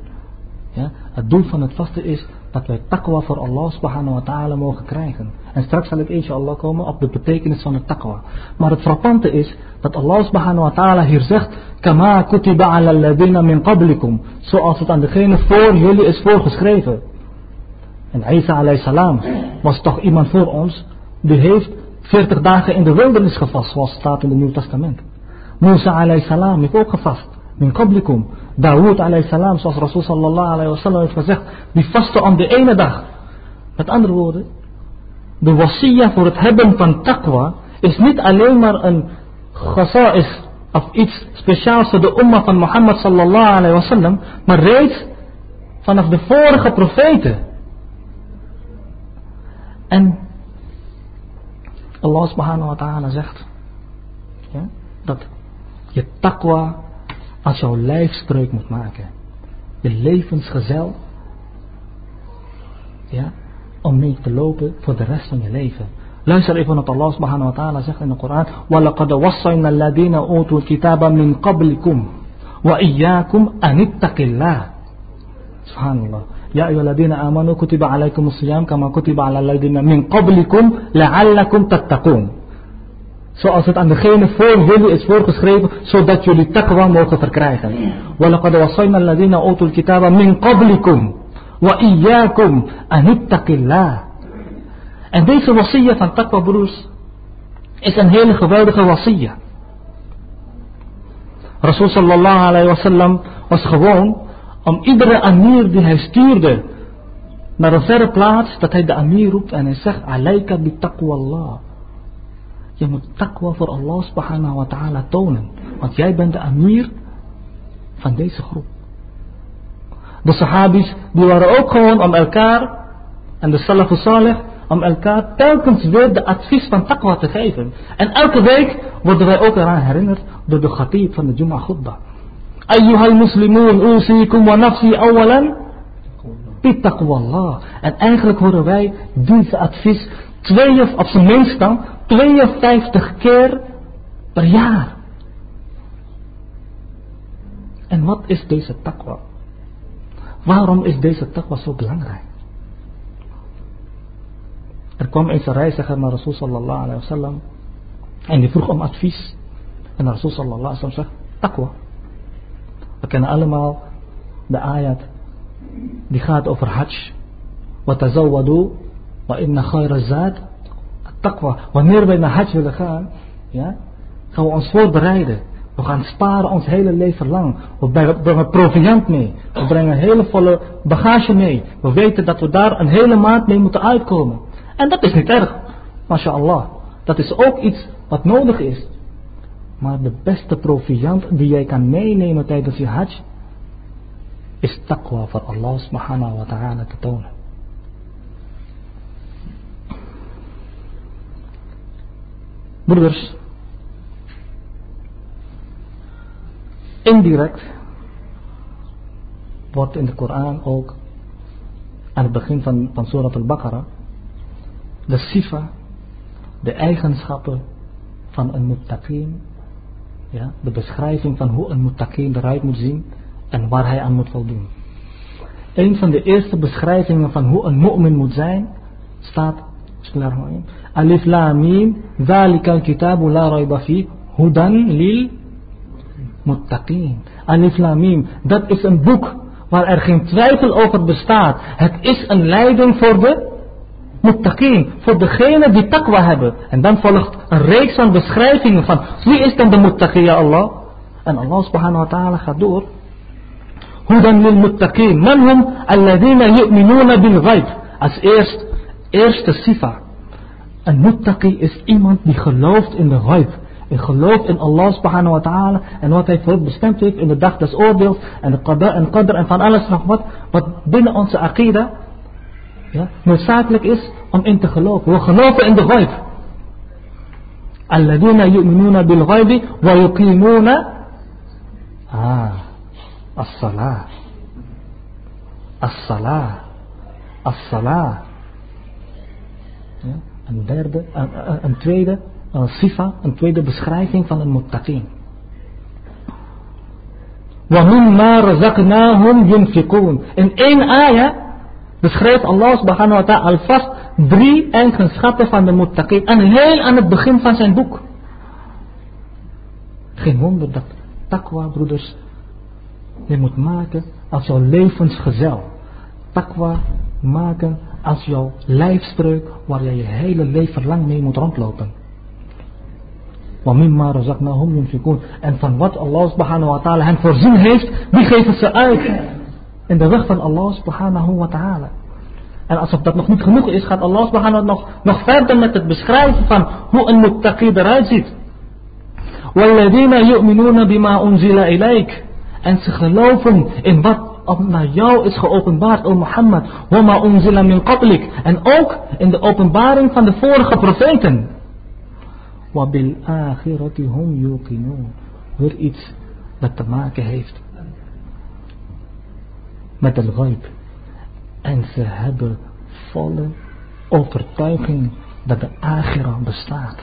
Ja, het doel van het vasten is dat wij taqwa voor Allah subhanahu wa ta'ala mogen krijgen. En straks zal ik inshallah komen op de betekenis van het taqwa. Maar het frappante is dat Allah subhanahu wa ta'ala hier zegt, kama kutiba ala alladhina min qablikum. Zoals het aan degene voor jullie is voorgeschreven. En Isa alayhi salam was toch iemand voor ons, die heeft 40 dagen in de wildernis gevast, zoals staat in het Nieuw Testament. Musa alayhi salam heeft ook gevast. Min qablikum. Dawood alayhi salam, zoals Rasul sallallahu alayhi wasallam heeft gezegd, die vastte om de ene dag. Met andere woorden, de wasiya voor het hebben van taqwa is niet alleen maar een is of iets speciaals voor de umma van Mohammed sallallahu alayhi wasallam, maar reeds vanaf de vorige profeten. En Allah subhanahu wa ta'ala zegt ja, dat je taqwa als jouw lijfspreuk moet maken. Je levensgezel. Ja, om mee te lopen voor de rest van je leven. Luister even wat Allah subhanahu wa ta'ala zegt in de Koran. وَلَقَدْ وَصَّيْنَا الَّذِينَ أُوتُوا الْكِتَابَ مِنْ قَبْلِكُمْ وَإِيَّاكُمْ أَنِ اتَّقِ اللَّهِ Subhanallah. يا أيها الذين آمنوا كتب عليكم الصيام كما كتب على الذين من قبلكم لعلكم تتقون Zoals het aan degene voor jullie is voorgeschreven, zodat jullie taqwa mogen verkrijgen. وَلَقَدْ وَصَيْنَا الَّذِينَ أُوتُوا الْكِتَابَ مِنْ قَبْلِكُمْ Wa iyyakum anittaqillah. En deze wasiyah van takwa broers is een hele geweldige wasiyah. Rasul sallallahu alayhi wasallam was gewoon om iedere amir die hij stuurde naar een verre plaats, dat hij de amir roept en hij zegt, alayka bi. Je moet takwa voor Allah subhanahu wa ta'ala tonen, want jij bent de amir van deze groep. De sahabis, die waren ook gewoon om elkaar, en de salafus salih, om elkaar telkens weer de advies van taqwa te geven. En elke week worden wij ook eraan herinnerd door de khatib van de Jum'ah khutbah. Ayyuhal muslimun usikum wa nafsi awalan Allah. En eigenlijk horen wij deze advies twee of op zijn minst dan 52 keer per jaar. En wat is deze taqwa? Waarom is deze taqwa zo belangrijk? Er kwam eens een reiziger naar Rasul sallallahu alayhi wa sallam. En die vroeg om advies. En Rasul sallallahu alayhi wa sallam zegt, taqwa. We kennen allemaal de ayat die gaat over hajj. Wa inna khayra zaad taqwa. Wanneer wij naar hajj willen gaan, ja, gaan we ons voorbereiden. We gaan sparen ons hele leven lang. We brengen proviant mee. We brengen hele volle bagage mee. We weten dat we daar een hele maand mee moeten uitkomen. En dat is niet erg. MashaAllah. Dat is ook iets wat nodig is. Maar de beste proviant die jij kan meenemen tijdens je hajj is taqwa voor Allah subhanahu wa ta'ala te tonen. Broeders, indirect wordt in de Koran ook aan het begin van, van Surat al-Baqarah de sifa, de eigenschappen van een muttaqin ja, de beschrijving van hoe een muttaqin eruit moet zien en waar hij aan moet voldoen. Een van de eerste beschrijvingen van hoe een mu'min moet zijn staat. Alif Lam Mim, Zalikal kitabu la rayba hudan lil muttaqin. Alif Lam Mim, dat is een boek waar er geen twijfel over bestaat. Het is een leiding voor de muttaqin, voor degene die takwa hebben. En dan volgt een reeks van beschrijvingen van wie is dan de muttaqin, Allah? En Allah subhanahu wa ta'ala gaat door. Hoe dan lil muttaqin? Man hum alladhina yu'minuna bil ghaib. Als eerst, eerste sifa. Een muttaqi is iemand die gelooft in de ghaib. En gelooft in Allah subhanahu wa ta'ala en wat hij voor bestemd heeft in de dag des oordeels en de qadar en qadr en van alles nog wat, wat binnen onze akida ja, noodzakelijk is om in te geloven. We geloven in de ghaib. Alladina yu'minuna bil ghaibi wa yuqimuna ah, as-salah. As-salah. As-salah. Ja, een derde, een tweede een sifa, een tweede beschrijving van een muttaqin. وَمِمَّا رَزَقْنَاهُمْ يُنْفِقُونَ In één ayah beschrijft Allah subhanahu wa ta'ala alvast drie eigenschappen van de muttaqin. En heel aan het begin van zijn boek. Geen wonder dat takwa, broeders, je moet maken als jouw levensgezel. Takwa maken als jouw lijfstreuk waar je je hele leven lang mee moet rondlopen. En van wat Allah subhanahu wa hen voorzien heeft, die geven ze uit. In de weg van Allah subhanahu wa ta'ala. En alsof dat nog niet genoeg is, gaat Allah subhanahu nog, nog verder met het beschrijven van hoe een muttaqi eruit ziet. وَالَّذِينَ يُؤْمِنُونَ بِمَا أُنْزِلَ En ze geloven in wat naar jou is geopenbaard, O Mohammed. وَمَا أُنْزِلَ مِنْ En ook in de openbaring van de vorige profeten. Wabil akhirati hum yuqinun. Weer iets dat te maken heeft met de ghaib. En ze hebben volle overtuiging dat de akhira bestaat.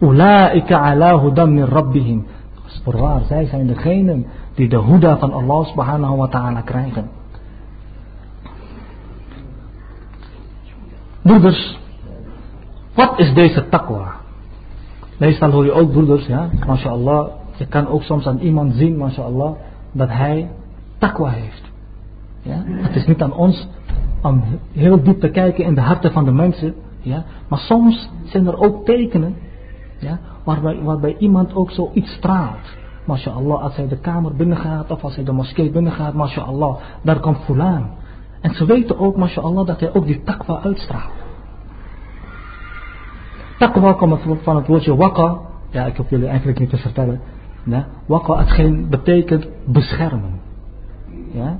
Ulaika ala hudam min rabbihim. Voorwaar, zij zijn degenen die de huda van Allah subhanahu wa ta'ala krijgen. Broeders, wat is deze takwa? Meestal hoor je ook broeders, ja, mashallah, je kan ook soms aan iemand zien, mashallah, dat hij takwa heeft. Ja? Het is niet aan ons om heel diep te kijken in de harten van de mensen, ja, maar soms zijn er ook tekenen, ja, waarbij, iemand ook zoiets straalt. MashaAllah, als hij de kamer binnengaat of als hij de moskee binnengaat, MashaAllah, daar komt fulaan. En ze weten ook, MashaAllah, dat hij ook die takwa uitstraalt. Taqwa komt van het woordje waqqa. Ja, ik heb jullie eigenlijk niet te vertellen. Ja, waqqa, hetgeen betekent beschermen. Ja.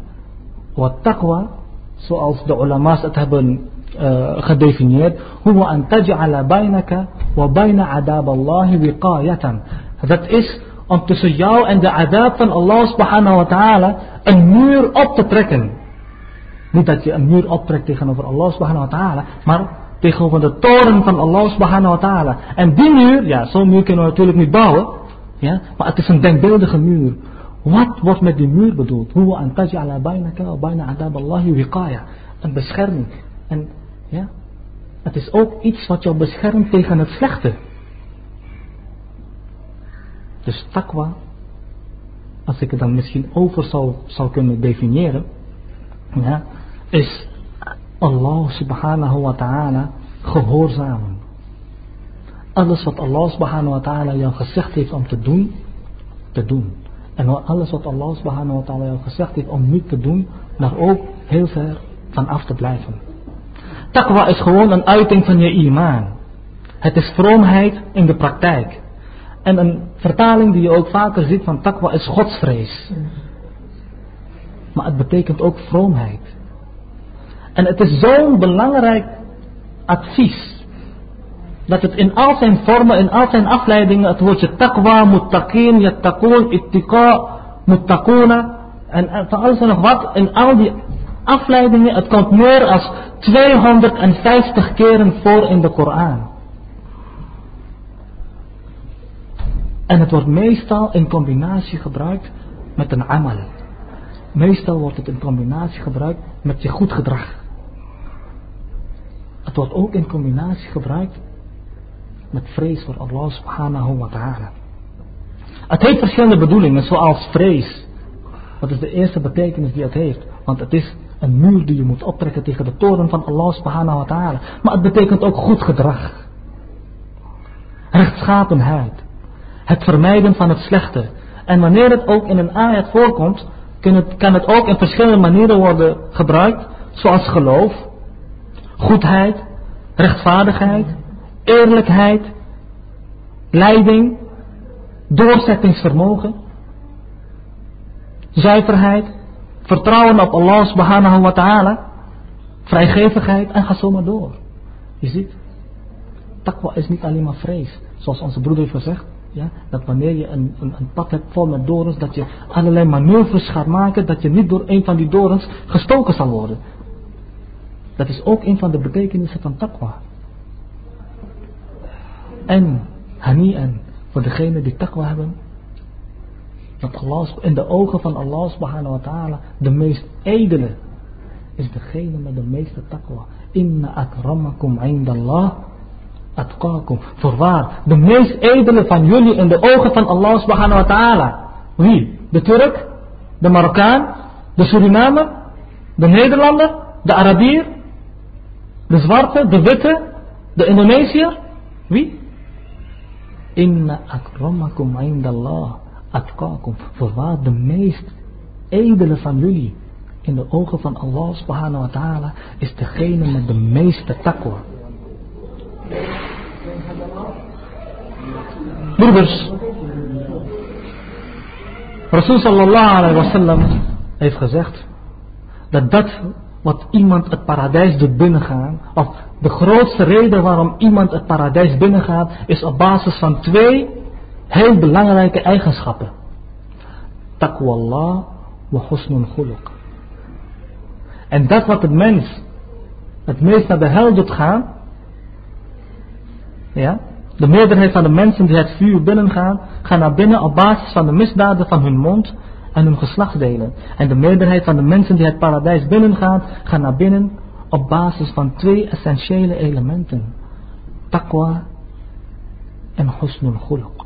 Wat taqwa, zoals de ulama's het hebben uh, gedefinieerd. Huwa an taj'ala bainaka wa baina adab Allah wiqayatan. Dat is om tussen jou en de adab van Allah subhanahu wa ta'ala een muur op te trekken. Niet dat je een muur optrekt tegenover Allah subhanahu wa ta'ala, maar tegenover de toren van Allah subhanahu wa ta'ala. En die muur, ja, zo'n muur kunnen we natuurlijk niet bouwen, ja, maar het is een denkbeeldige muur. Wat wordt met die muur bedoeld? Hoe an taj'ala bainaka wa adab Allahi wiqaya. Een bescherming. En ja, het is ook iets wat jou beschermt tegen het slechte. Dus takwa, als ik het dan misschien over zou, zou kunnen definiëren, ja, is Allah subhanahu wa ta'ala gehoorzamen. Alles wat Allah subhanahu wa ta'ala jou gezegd heeft om te doen, te doen. En alles wat Allah subhanahu wa ta'ala jou gezegd heeft om niet te doen, daar ook heel ver van af te blijven. Taqwa is gewoon een uiting van je imaan. Het is vroomheid in de praktijk. En een vertaling die je ook vaker ziet van taqwa is godsvrees. Maar het betekent ook vroomheid. En het is zo'n belangrijk advies. Dat het in al zijn vormen, in al zijn afleidingen, het woordje taqwa, muttaqin, yattaqoon, ittiqa, muttaqona. En van alles en nog wat, in al die afleidingen, het komt meer als 250 keren voor in de Koran. En het wordt meestal in combinatie gebruikt met een amal. Meestal wordt het in combinatie gebruikt met je goed gedrag. Het wordt ook in combinatie gebruikt met vrees voor Allah subhanahu wa ta'ala. Het heeft verschillende bedoelingen, zoals vrees. Wat is de eerste betekenis die het heeft? Want het is een muur die je moet optrekken tegen de toren van Allah subhanahu wa ta'ala. Maar het betekent ook goed gedrag. Rechtschapenheid. Het vermijden van het slechte. En wanneer het ook in een ayat voorkomt, kan het, kan het ook in verschillende manieren worden gebruikt. Zoals geloof, goedheid, rechtvaardigheid, eerlijkheid, leiding, doorzettingsvermogen, zuiverheid, vertrouwen op Allah subhanahu wa ta'ala, vrijgevigheid en ga zo maar door. Je ziet, takwa is niet alleen maar vrees, zoals onze broeder heeft gezegd. Ja, dat wanneer je een, een, een, pad hebt vol met dorens, dat je allerlei manoeuvres gaat maken, dat je niet door een van die dorens gestoken zal worden. Dat is ook een van de betekenissen van takwa. En en voor degenen die takwa hebben, dat in de ogen van Allah subhanahu wa ta'ala, de meest edele is degene met de meeste takwa. Inna akramakum indallah atqakum. Voorwaar, de meest edele van jullie in de ogen van Allah subhanahu wa ta'ala. Wie? De Turk? De Marokkaan? De Surinamer? De Nederlander? De Arabier? De zwarte? De witte? De Indonesiër? Wie? Inna akramakum indallah atqakum. Voorwaar de meest edele van jullie in de ogen van Allah subhanahu wa ta'ala is degene met de meeste takwa. Broeders, Rasul sallallahu alayhi wa sallam heeft gezegd dat dat wat iemand het paradijs doet binnengaan, of de grootste reden waarom iemand het paradijs binnengaat, is op basis van twee heel belangrijke eigenschappen. Taqwallah wa husnul khuluq. En dat wat het mens het meest naar de hel doet gaan, ja, de meerderheid van de mensen die het vuur binnengaan, gaan naar binnen op basis van de misdaden van hun mond en hun geslachtsdelen. En de meerderheid van de mensen die het paradijs binnengaan, gaan naar binnen op basis van twee essentiële elementen. Taqwa en husnul khuluq.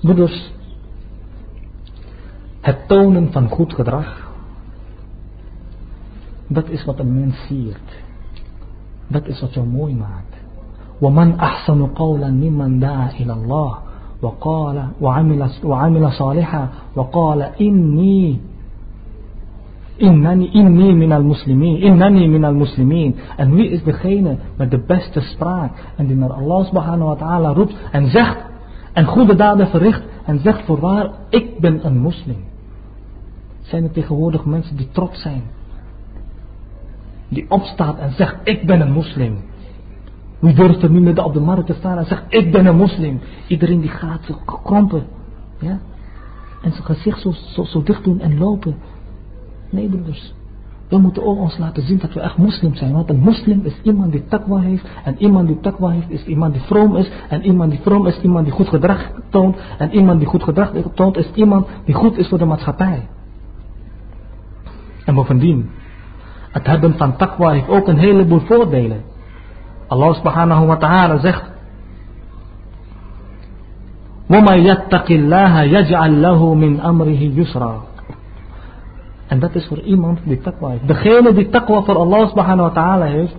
Broeders, het tonen van goed gedrag, dat is wat een mens siert. Dat is wat jou mooi maakt. ومن أحسن قولا ممن دعا إلى الله وقال وعمل, وعمل صالحا وقال إني إنني إني من المسلمين إنني من المسلمين En wie is degene met de beste spraak en die naar Allah subhanahu wa ta'ala roept en zegt en goede daden verricht en zegt voorwaar ik ben een moslim. Zijn er tegenwoordig mensen die trots zijn die opstaat en zegt ik ben een moslim. Wie durft er nu op de markt te staan en zegt ik ben een moslim. Iedereen die gaat zo krompen. Ja? En zijn gezicht zo, zo, zo dicht doen en lopen. Nee broeders. We moeten ook ons laten zien dat we echt moslim zijn. Want een moslim is iemand die takwa heeft. En iemand die takwa heeft is iemand die vroom is. En iemand die vroom is iemand die goed gedrag toont. En iemand die goed gedrag toont is iemand die goed is voor de maatschappij. En bovendien, het hebben van taqwa heeft ook een heleboel voordelen. Allah subhanahu wa ta'ala zegt. وَمَا يَتَّقِ اللَّهَ يَجْعَلْ لَهُ مِنْ أَمْرِهِ يُسْرًا En dat is voor iemand die taqwa heeft. Degene die taqwa voor Allah subhanahu wa ta'ala heeft,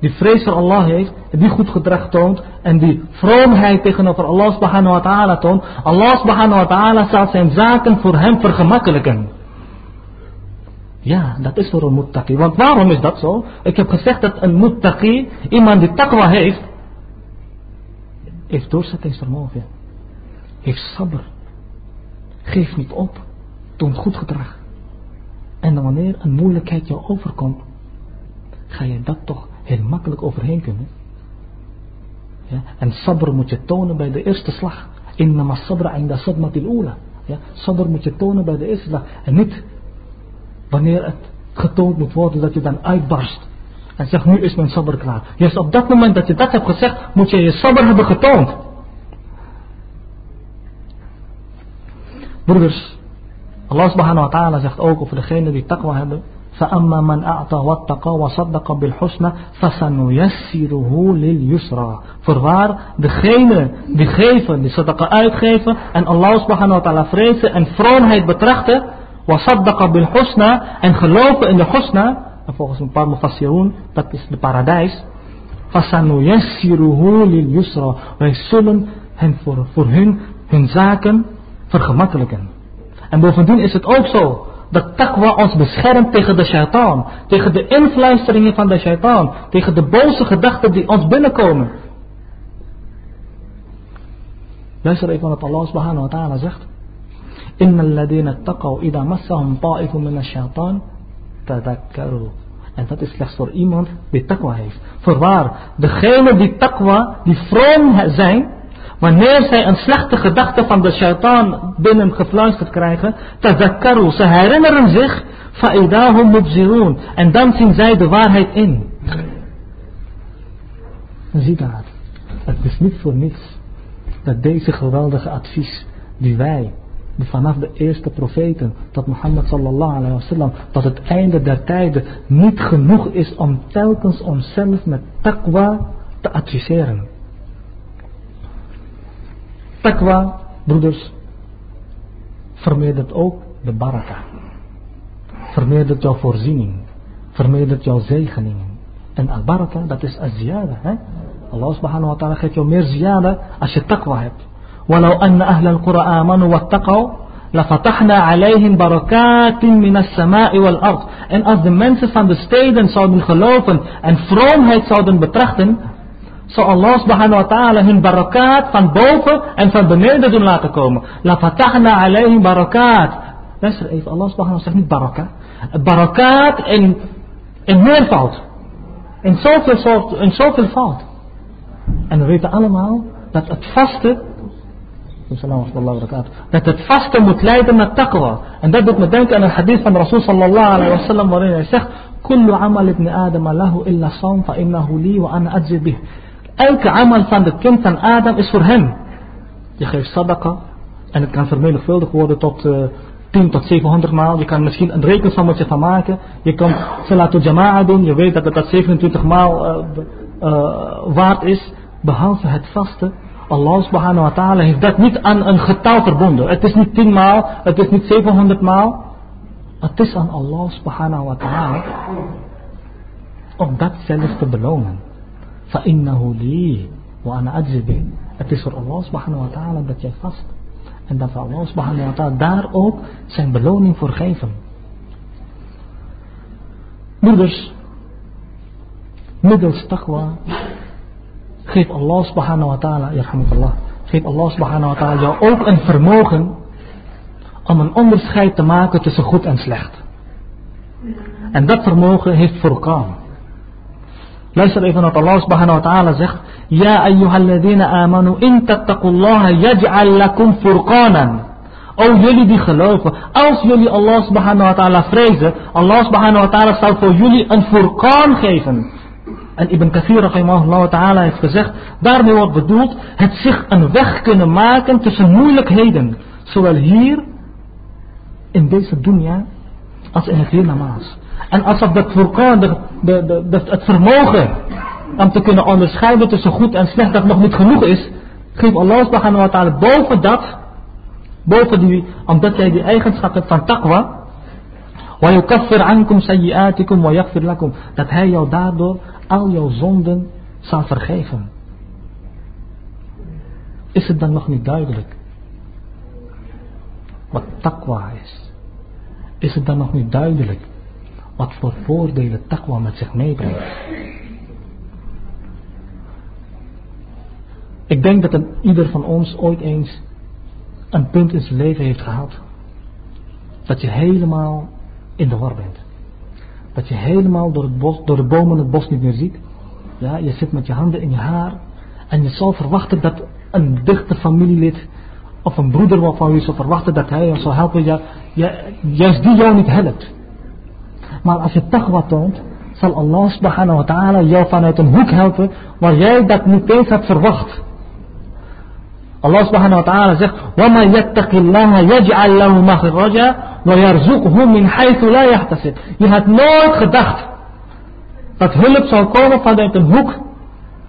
die vrees voor Allah heeft, die goed gedrag toont en die vroomheid tegenover Allah subhanahu wa ta'ala toont, Allah subhanahu wa ta'ala zal zijn zaken voor hem vergemakkelijken. Ja, dat is voor een muttaqi. Want waarom is dat zo? Ik heb gezegd dat een muttaqi, iemand die taqwa heeft, heeft doorzettingsvermogen. Heeft sabr. Geef niet op. Toont goed gedrag. En wanneer een moeilijkheid jou overkomt, ga je dat toch heel makkelijk overheen kunnen. Ja? En sabr moet je tonen bij de eerste slag. Innama sabra inda sadmatil ula. Ja? Sabr moet je tonen bij de eerste slag. En niet wanneer het getoond moet worden dat je dan uitbarst. En zegt nu is mijn sabber klaar. Juist op dat moment dat je dat hebt gezegd moet je je sabber hebben getoond. Broeders, Allah subhanahu wa ta'ala zegt ook over degenen die takwa hebben. فأما من أعطى واتقى وصدق بالحسنى فسنيسره لليسرى Voorwaar, degene die geven, die sadaqa uitgeven en Allah subhanahu wa ta'ala vrezen en vroomheid betrachten, wasaddaqa bil husna en geloven in de husna, en volgens een paar mufassirun, dat is de paradijs, fasanuyassiruhu lil yusra. Wij zullen hen voor, voor hun, hun zaken vergemakkelijken. En bovendien is het ook zo dat taqwa ons beschermt tegen de shaitaan. Tegen de influisteringen van de shaitaan. Tegen de boze gedachten die ons binnenkomen. Luister even wat Allah subhanahu wa ta'ala zegt. Alladhina taqaw ida massahum ta'ifu min ash-shaitan tadakkaru. En dat is slechts voor iemand die taqwa heeft. Voorwaar, degene die taqwa, die vroom zijn, Wanneer zij een slechte gedachte van de shaitaan binnen gefluisterd krijgen, tazakkaru, ze herinneren zich, fa'idahum mubzirun. En dan zien zij de waarheid in. Zie daar, het is niet voor niets dat deze geweldige advies die wij, vanaf de eerste profeten tot Mohammed sallallahu alaihi wasallam, tot het einde der tijden niet genoeg is om telkens onszelf met taqwa te adviseren. Takwa, broeders, vermeerdert ook de baraka. Vermeerdert jouw voorziening. Vermeerdert jouw zegeningen. En al-baraka, dat is az-ziyada. Hè? Allah subhanahu wa ta'ala geeft jou meer ziyada als je takwa hebt. ولو أن أهل القرى آمنوا واتقوا لفتحنا عليهم بركات من السماء والأرض. En als de mensen van de steden zouden geloven en vroomheid zouden betrachten, zou Allah subhanahu wa ta'ala hun barakat van boven en van beneden doen laten komen. La fatahna alayhim barakat. Luister even, Allah subhanahu wa ta'ala zegt niet barakat. Barakat in, in meervoud. In zoveel, in zoveel fout. En we weten allemaal dat het vaste dat het vasten moet leiden naar taqwa. En dat doet me denken aan een hadith van Rasul sallallahu alayhi wasallam waarin hij zegt. Kullu amal ibn Adam lahu illa saum fa innahu li wa ana bih. Elke amal van de kind van Adam is voor hem. Je geeft sadaqa en het kan vermenigvuldigd worden tot... Eh, uh, 10 tot 700 maal. Je kan misschien een rekensommetje van maken. Je kan Salatul Jama'a doen. Je weet dat het dat 27 maal eh, eh, waard is. Behalve het vasten. Allah subhanahu wa ta'ala heeft dat niet aan een getal verbonden. Het is niet 10 maal. Het is niet 700 maal. Het is aan Allah subhanahu wa ta'ala. Om dat zelf te belonen. فإنه لي وأنا أجزي به Het is voor Allah subhanahu wa ta'ala dat jij vast. En dat Allah subhanahu wa ta'ala daar ook zijn beloning voor geven. Moeders, middels taqwa, geeft Allah subhanahu wa ta'ala, Allah, geeft Allah subhanahu wa ta'ala jou ook een vermogen om een onderscheid te maken tussen goed en slecht. En dat vermogen heeft furqan. Luister even wat Allah subhanahu wa ta'ala zegt. Ja ayyuhalladina amanu in tattaqullaha yaj'al lakum furqanan. O jullie die geloven, als jullie Allah subhanahu wa ta'ala vrezen, Allah subhanahu wa ta'ala zal voor jullie een furqan geven. En Ibn Kathir rahimahullah ta'ala heeft gezegd, daarmee wordt bedoeld het zich een weg kunnen maken tussen moeilijkheden. Zowel hier, in deze dunya, als in het hiernamaals. En als dat furqan, de, de, de, het vermogen om te kunnen onderscheiden tussen goed en slecht, dat nog niet genoeg is, geeft Allah subhanahu wa ta'ala boven dat, boven die, omdat jij die eigenschap hebt van taqwa, وَيُكَفِّرْ عَنْكُمْ سَيِّئَاتِكُمْ وَيَغْفِرْ lakum, Dat hij jou daardoor al jouw zonden zal vergeven. Is het dan nog niet duidelijk? Wat taqwa is. Is het dan nog niet duidelijk wat voor voordelen taqwa met zich meebrengt. Ik denk dat ieder van ons ooit eens een punt in zijn leven heeft gehad. Dat je helemaal in de war bent. Dat je helemaal door, het bos, door de bomen het bos niet meer ziet. Ja, je zit met je handen in je haar. En je zal verwachten dat een dichte familielid of een broeder waarvan je zou verwachten dat hij je zal helpen, ja, juist die jou niet helpt. Maar als je taqwa toont, zal Allah subhanahu wa ta'ala jou vanuit een hoek helpen waar jij dat niet eens had verwacht. Allah subhanahu wa ta'ala zegt, وَمَا يَتَّقِ اللَّهَ يَجْعَلْ لَهُ مَخْرَجًا وَيَرْزُقْهُ مِنْ حَيْثُ لَا يَحْتَسِبْ Je had nooit gedacht dat hulp zou komen vanuit een hoek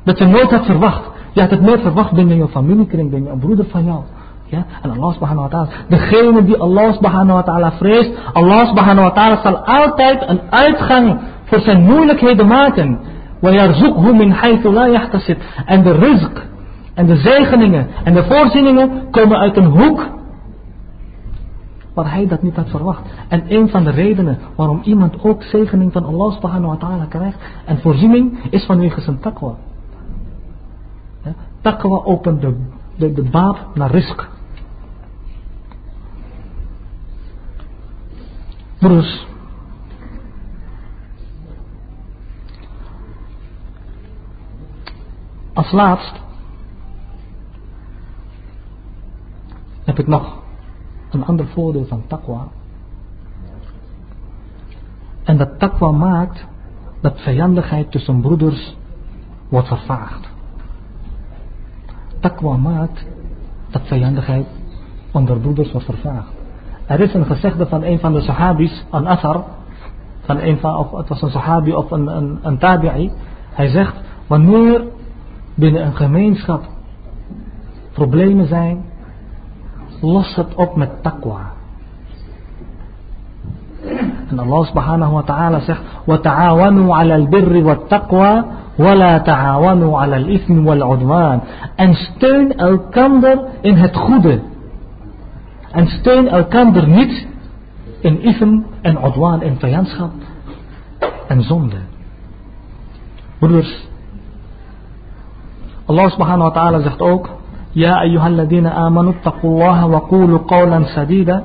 dat je nooit had verwacht. Je had het nooit verwacht binnen je familiekring, binnen een broeder van jou. Ja? En Allah subhanahu wa ta'ala, degene die Allah subhanahu wa ta'ala vreest, Allah subhanahu wa ta'ala zal altijd een uitgang voor zijn moeilijkheden maken. وَيَرْزُقْهُ مِنْ حَيْثُ لَا يَحْتَسِبْ En de rizq en de zegeningen en de voorzieningen komen uit een hoek waar hij dat niet had verwacht. En een van de redenen waarom iemand ook zegening van Allah subhanahu wa ta'ala krijgt en voorziening is vanwege zijn taqwa. Ja, taqwa opent de, de, de baat naar risk. Broers, als laatst heb ik nog een ander voordeel van taqwa. En dat taqwa maakt dat vijandigheid tussen broeders wordt vervaagd. Taqwa maakt dat vijandigheid onder broeders wordt vervaagd. Er is een gezegde van een van de sahabis, een athar, van een van, of het was een sahabi of een, een, een tabi'i. Hij zegt, wanneer binnen een gemeenschap problemen zijn, los het op met taqwa. En Allah subhanahu wa ta'ala zegt, وَتَعَاوَنُوا عَلَى الْبِرِّ وَالتَّقْوَى وَلَا تَعَاوَنُوا عَلَى الْإِثْمِ وَالْعُدْوَانِ En steun elkander in het goede. En steun elkander niet in ism en udwan, in vijandschap en zonde. Broeders, Allah subhanahu wa ta'ala zegt ook, Ja ayyuhalladina amanu taqullaha wa qulu qawlan sadida.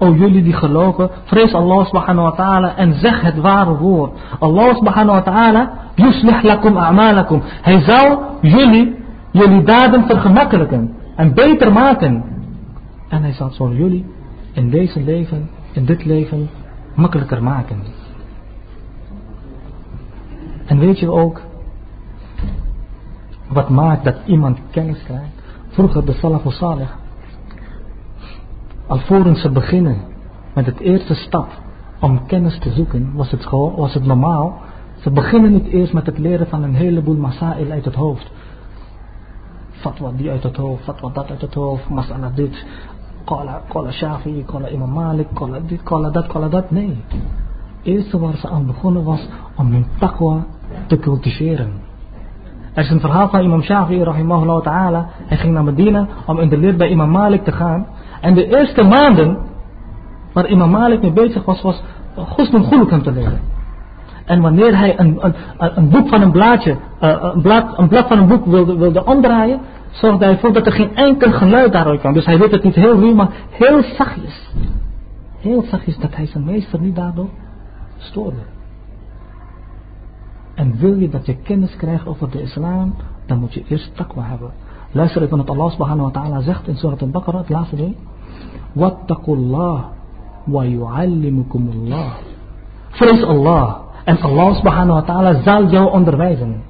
O jullie die geloven, vrees Allah subhanahu wa ta'ala en zeg het ware woord. Allah subhanahu wa ta'ala, yuslih lakum a'malakum. Hij zal jullie, jullie daden vergemakkelijken en beter maken. En hij zal voor jullie in deze leven, in dit leven, makkelijker maken. En weet je ook, wat maakt dat iemand kennis krijgt? Vroeger de Salafus Salih. Alvorens ze beginnen met het eerste stap om kennis te zoeken, was het, gewoon, was het normaal. Ze beginnen niet eerst met het leren van een heleboel masail uit het hoofd. Fatwa die uit het hoofd, fatwa dat uit het hoofd, masala dit, kola, kola shafi, kola imam malik, kola dit, kola dat, kola dat. Nee. Het eerste waar ze aan begonnen was om hun taqwa te cultiveren. Er is een verhaal van imam Shafi'i rahimahullah ta'ala. Hij ging naar Medina om in de leer bij imam Malik te gaan. En de eerste maanden waar imam Malik mee bezig was, was Ghusnul Khulukan te leren. En wanneer hij een, een, een boek van een blaadje, uh, een, blad, een blad van een boek wilde, wilde omdraaien, zorgde hij ervoor dat er geen enkel geluid daaruit kwam. Dus hij weet het niet heel ruw, maar heel zachtjes. Heel zachtjes dat hij zijn meester niet daardoor stoorde. En wil je dat je kennis krijgt over de islam, dan moet je eerst taqwa hebben. Luister even wat Allah subhanahu wa ta'ala zegt in Surat al-Baqarah, het laatste deel. Wattaqullah wa yu'allimukumullah. Vrees Allah. En Allah subhanahu wa ta'ala zal jou onderwijzen.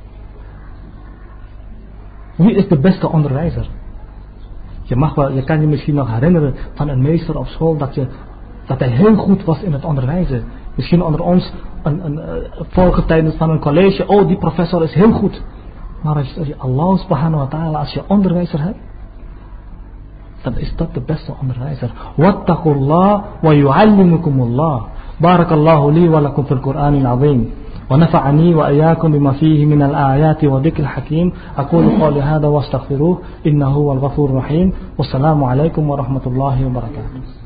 Wie is de beste onderwijzer? Je, mag wel, je kan je misschien nog herinneren van een meester op school dat, je, dat hij heel goed was in het onderwijzen. Misschien onder ons een, een, een eh, vorige tijdens van een college, oh die professor is heel goed. Maar als je Allah subhanahu wa ta'ala als je onderwijzer hebt, dan is dat de beste onderwijzer. Wattaqullah wa yu'allimukumullah. بارك الله لي ولكم في القرآن العظيم ونفعني وإياكم بما فيه من الآيات وذكر الحكيم أقول قولي هذا واستغفروه إنه هو الغفور الرحيم والسلام عليكم ورحمة الله وبركاته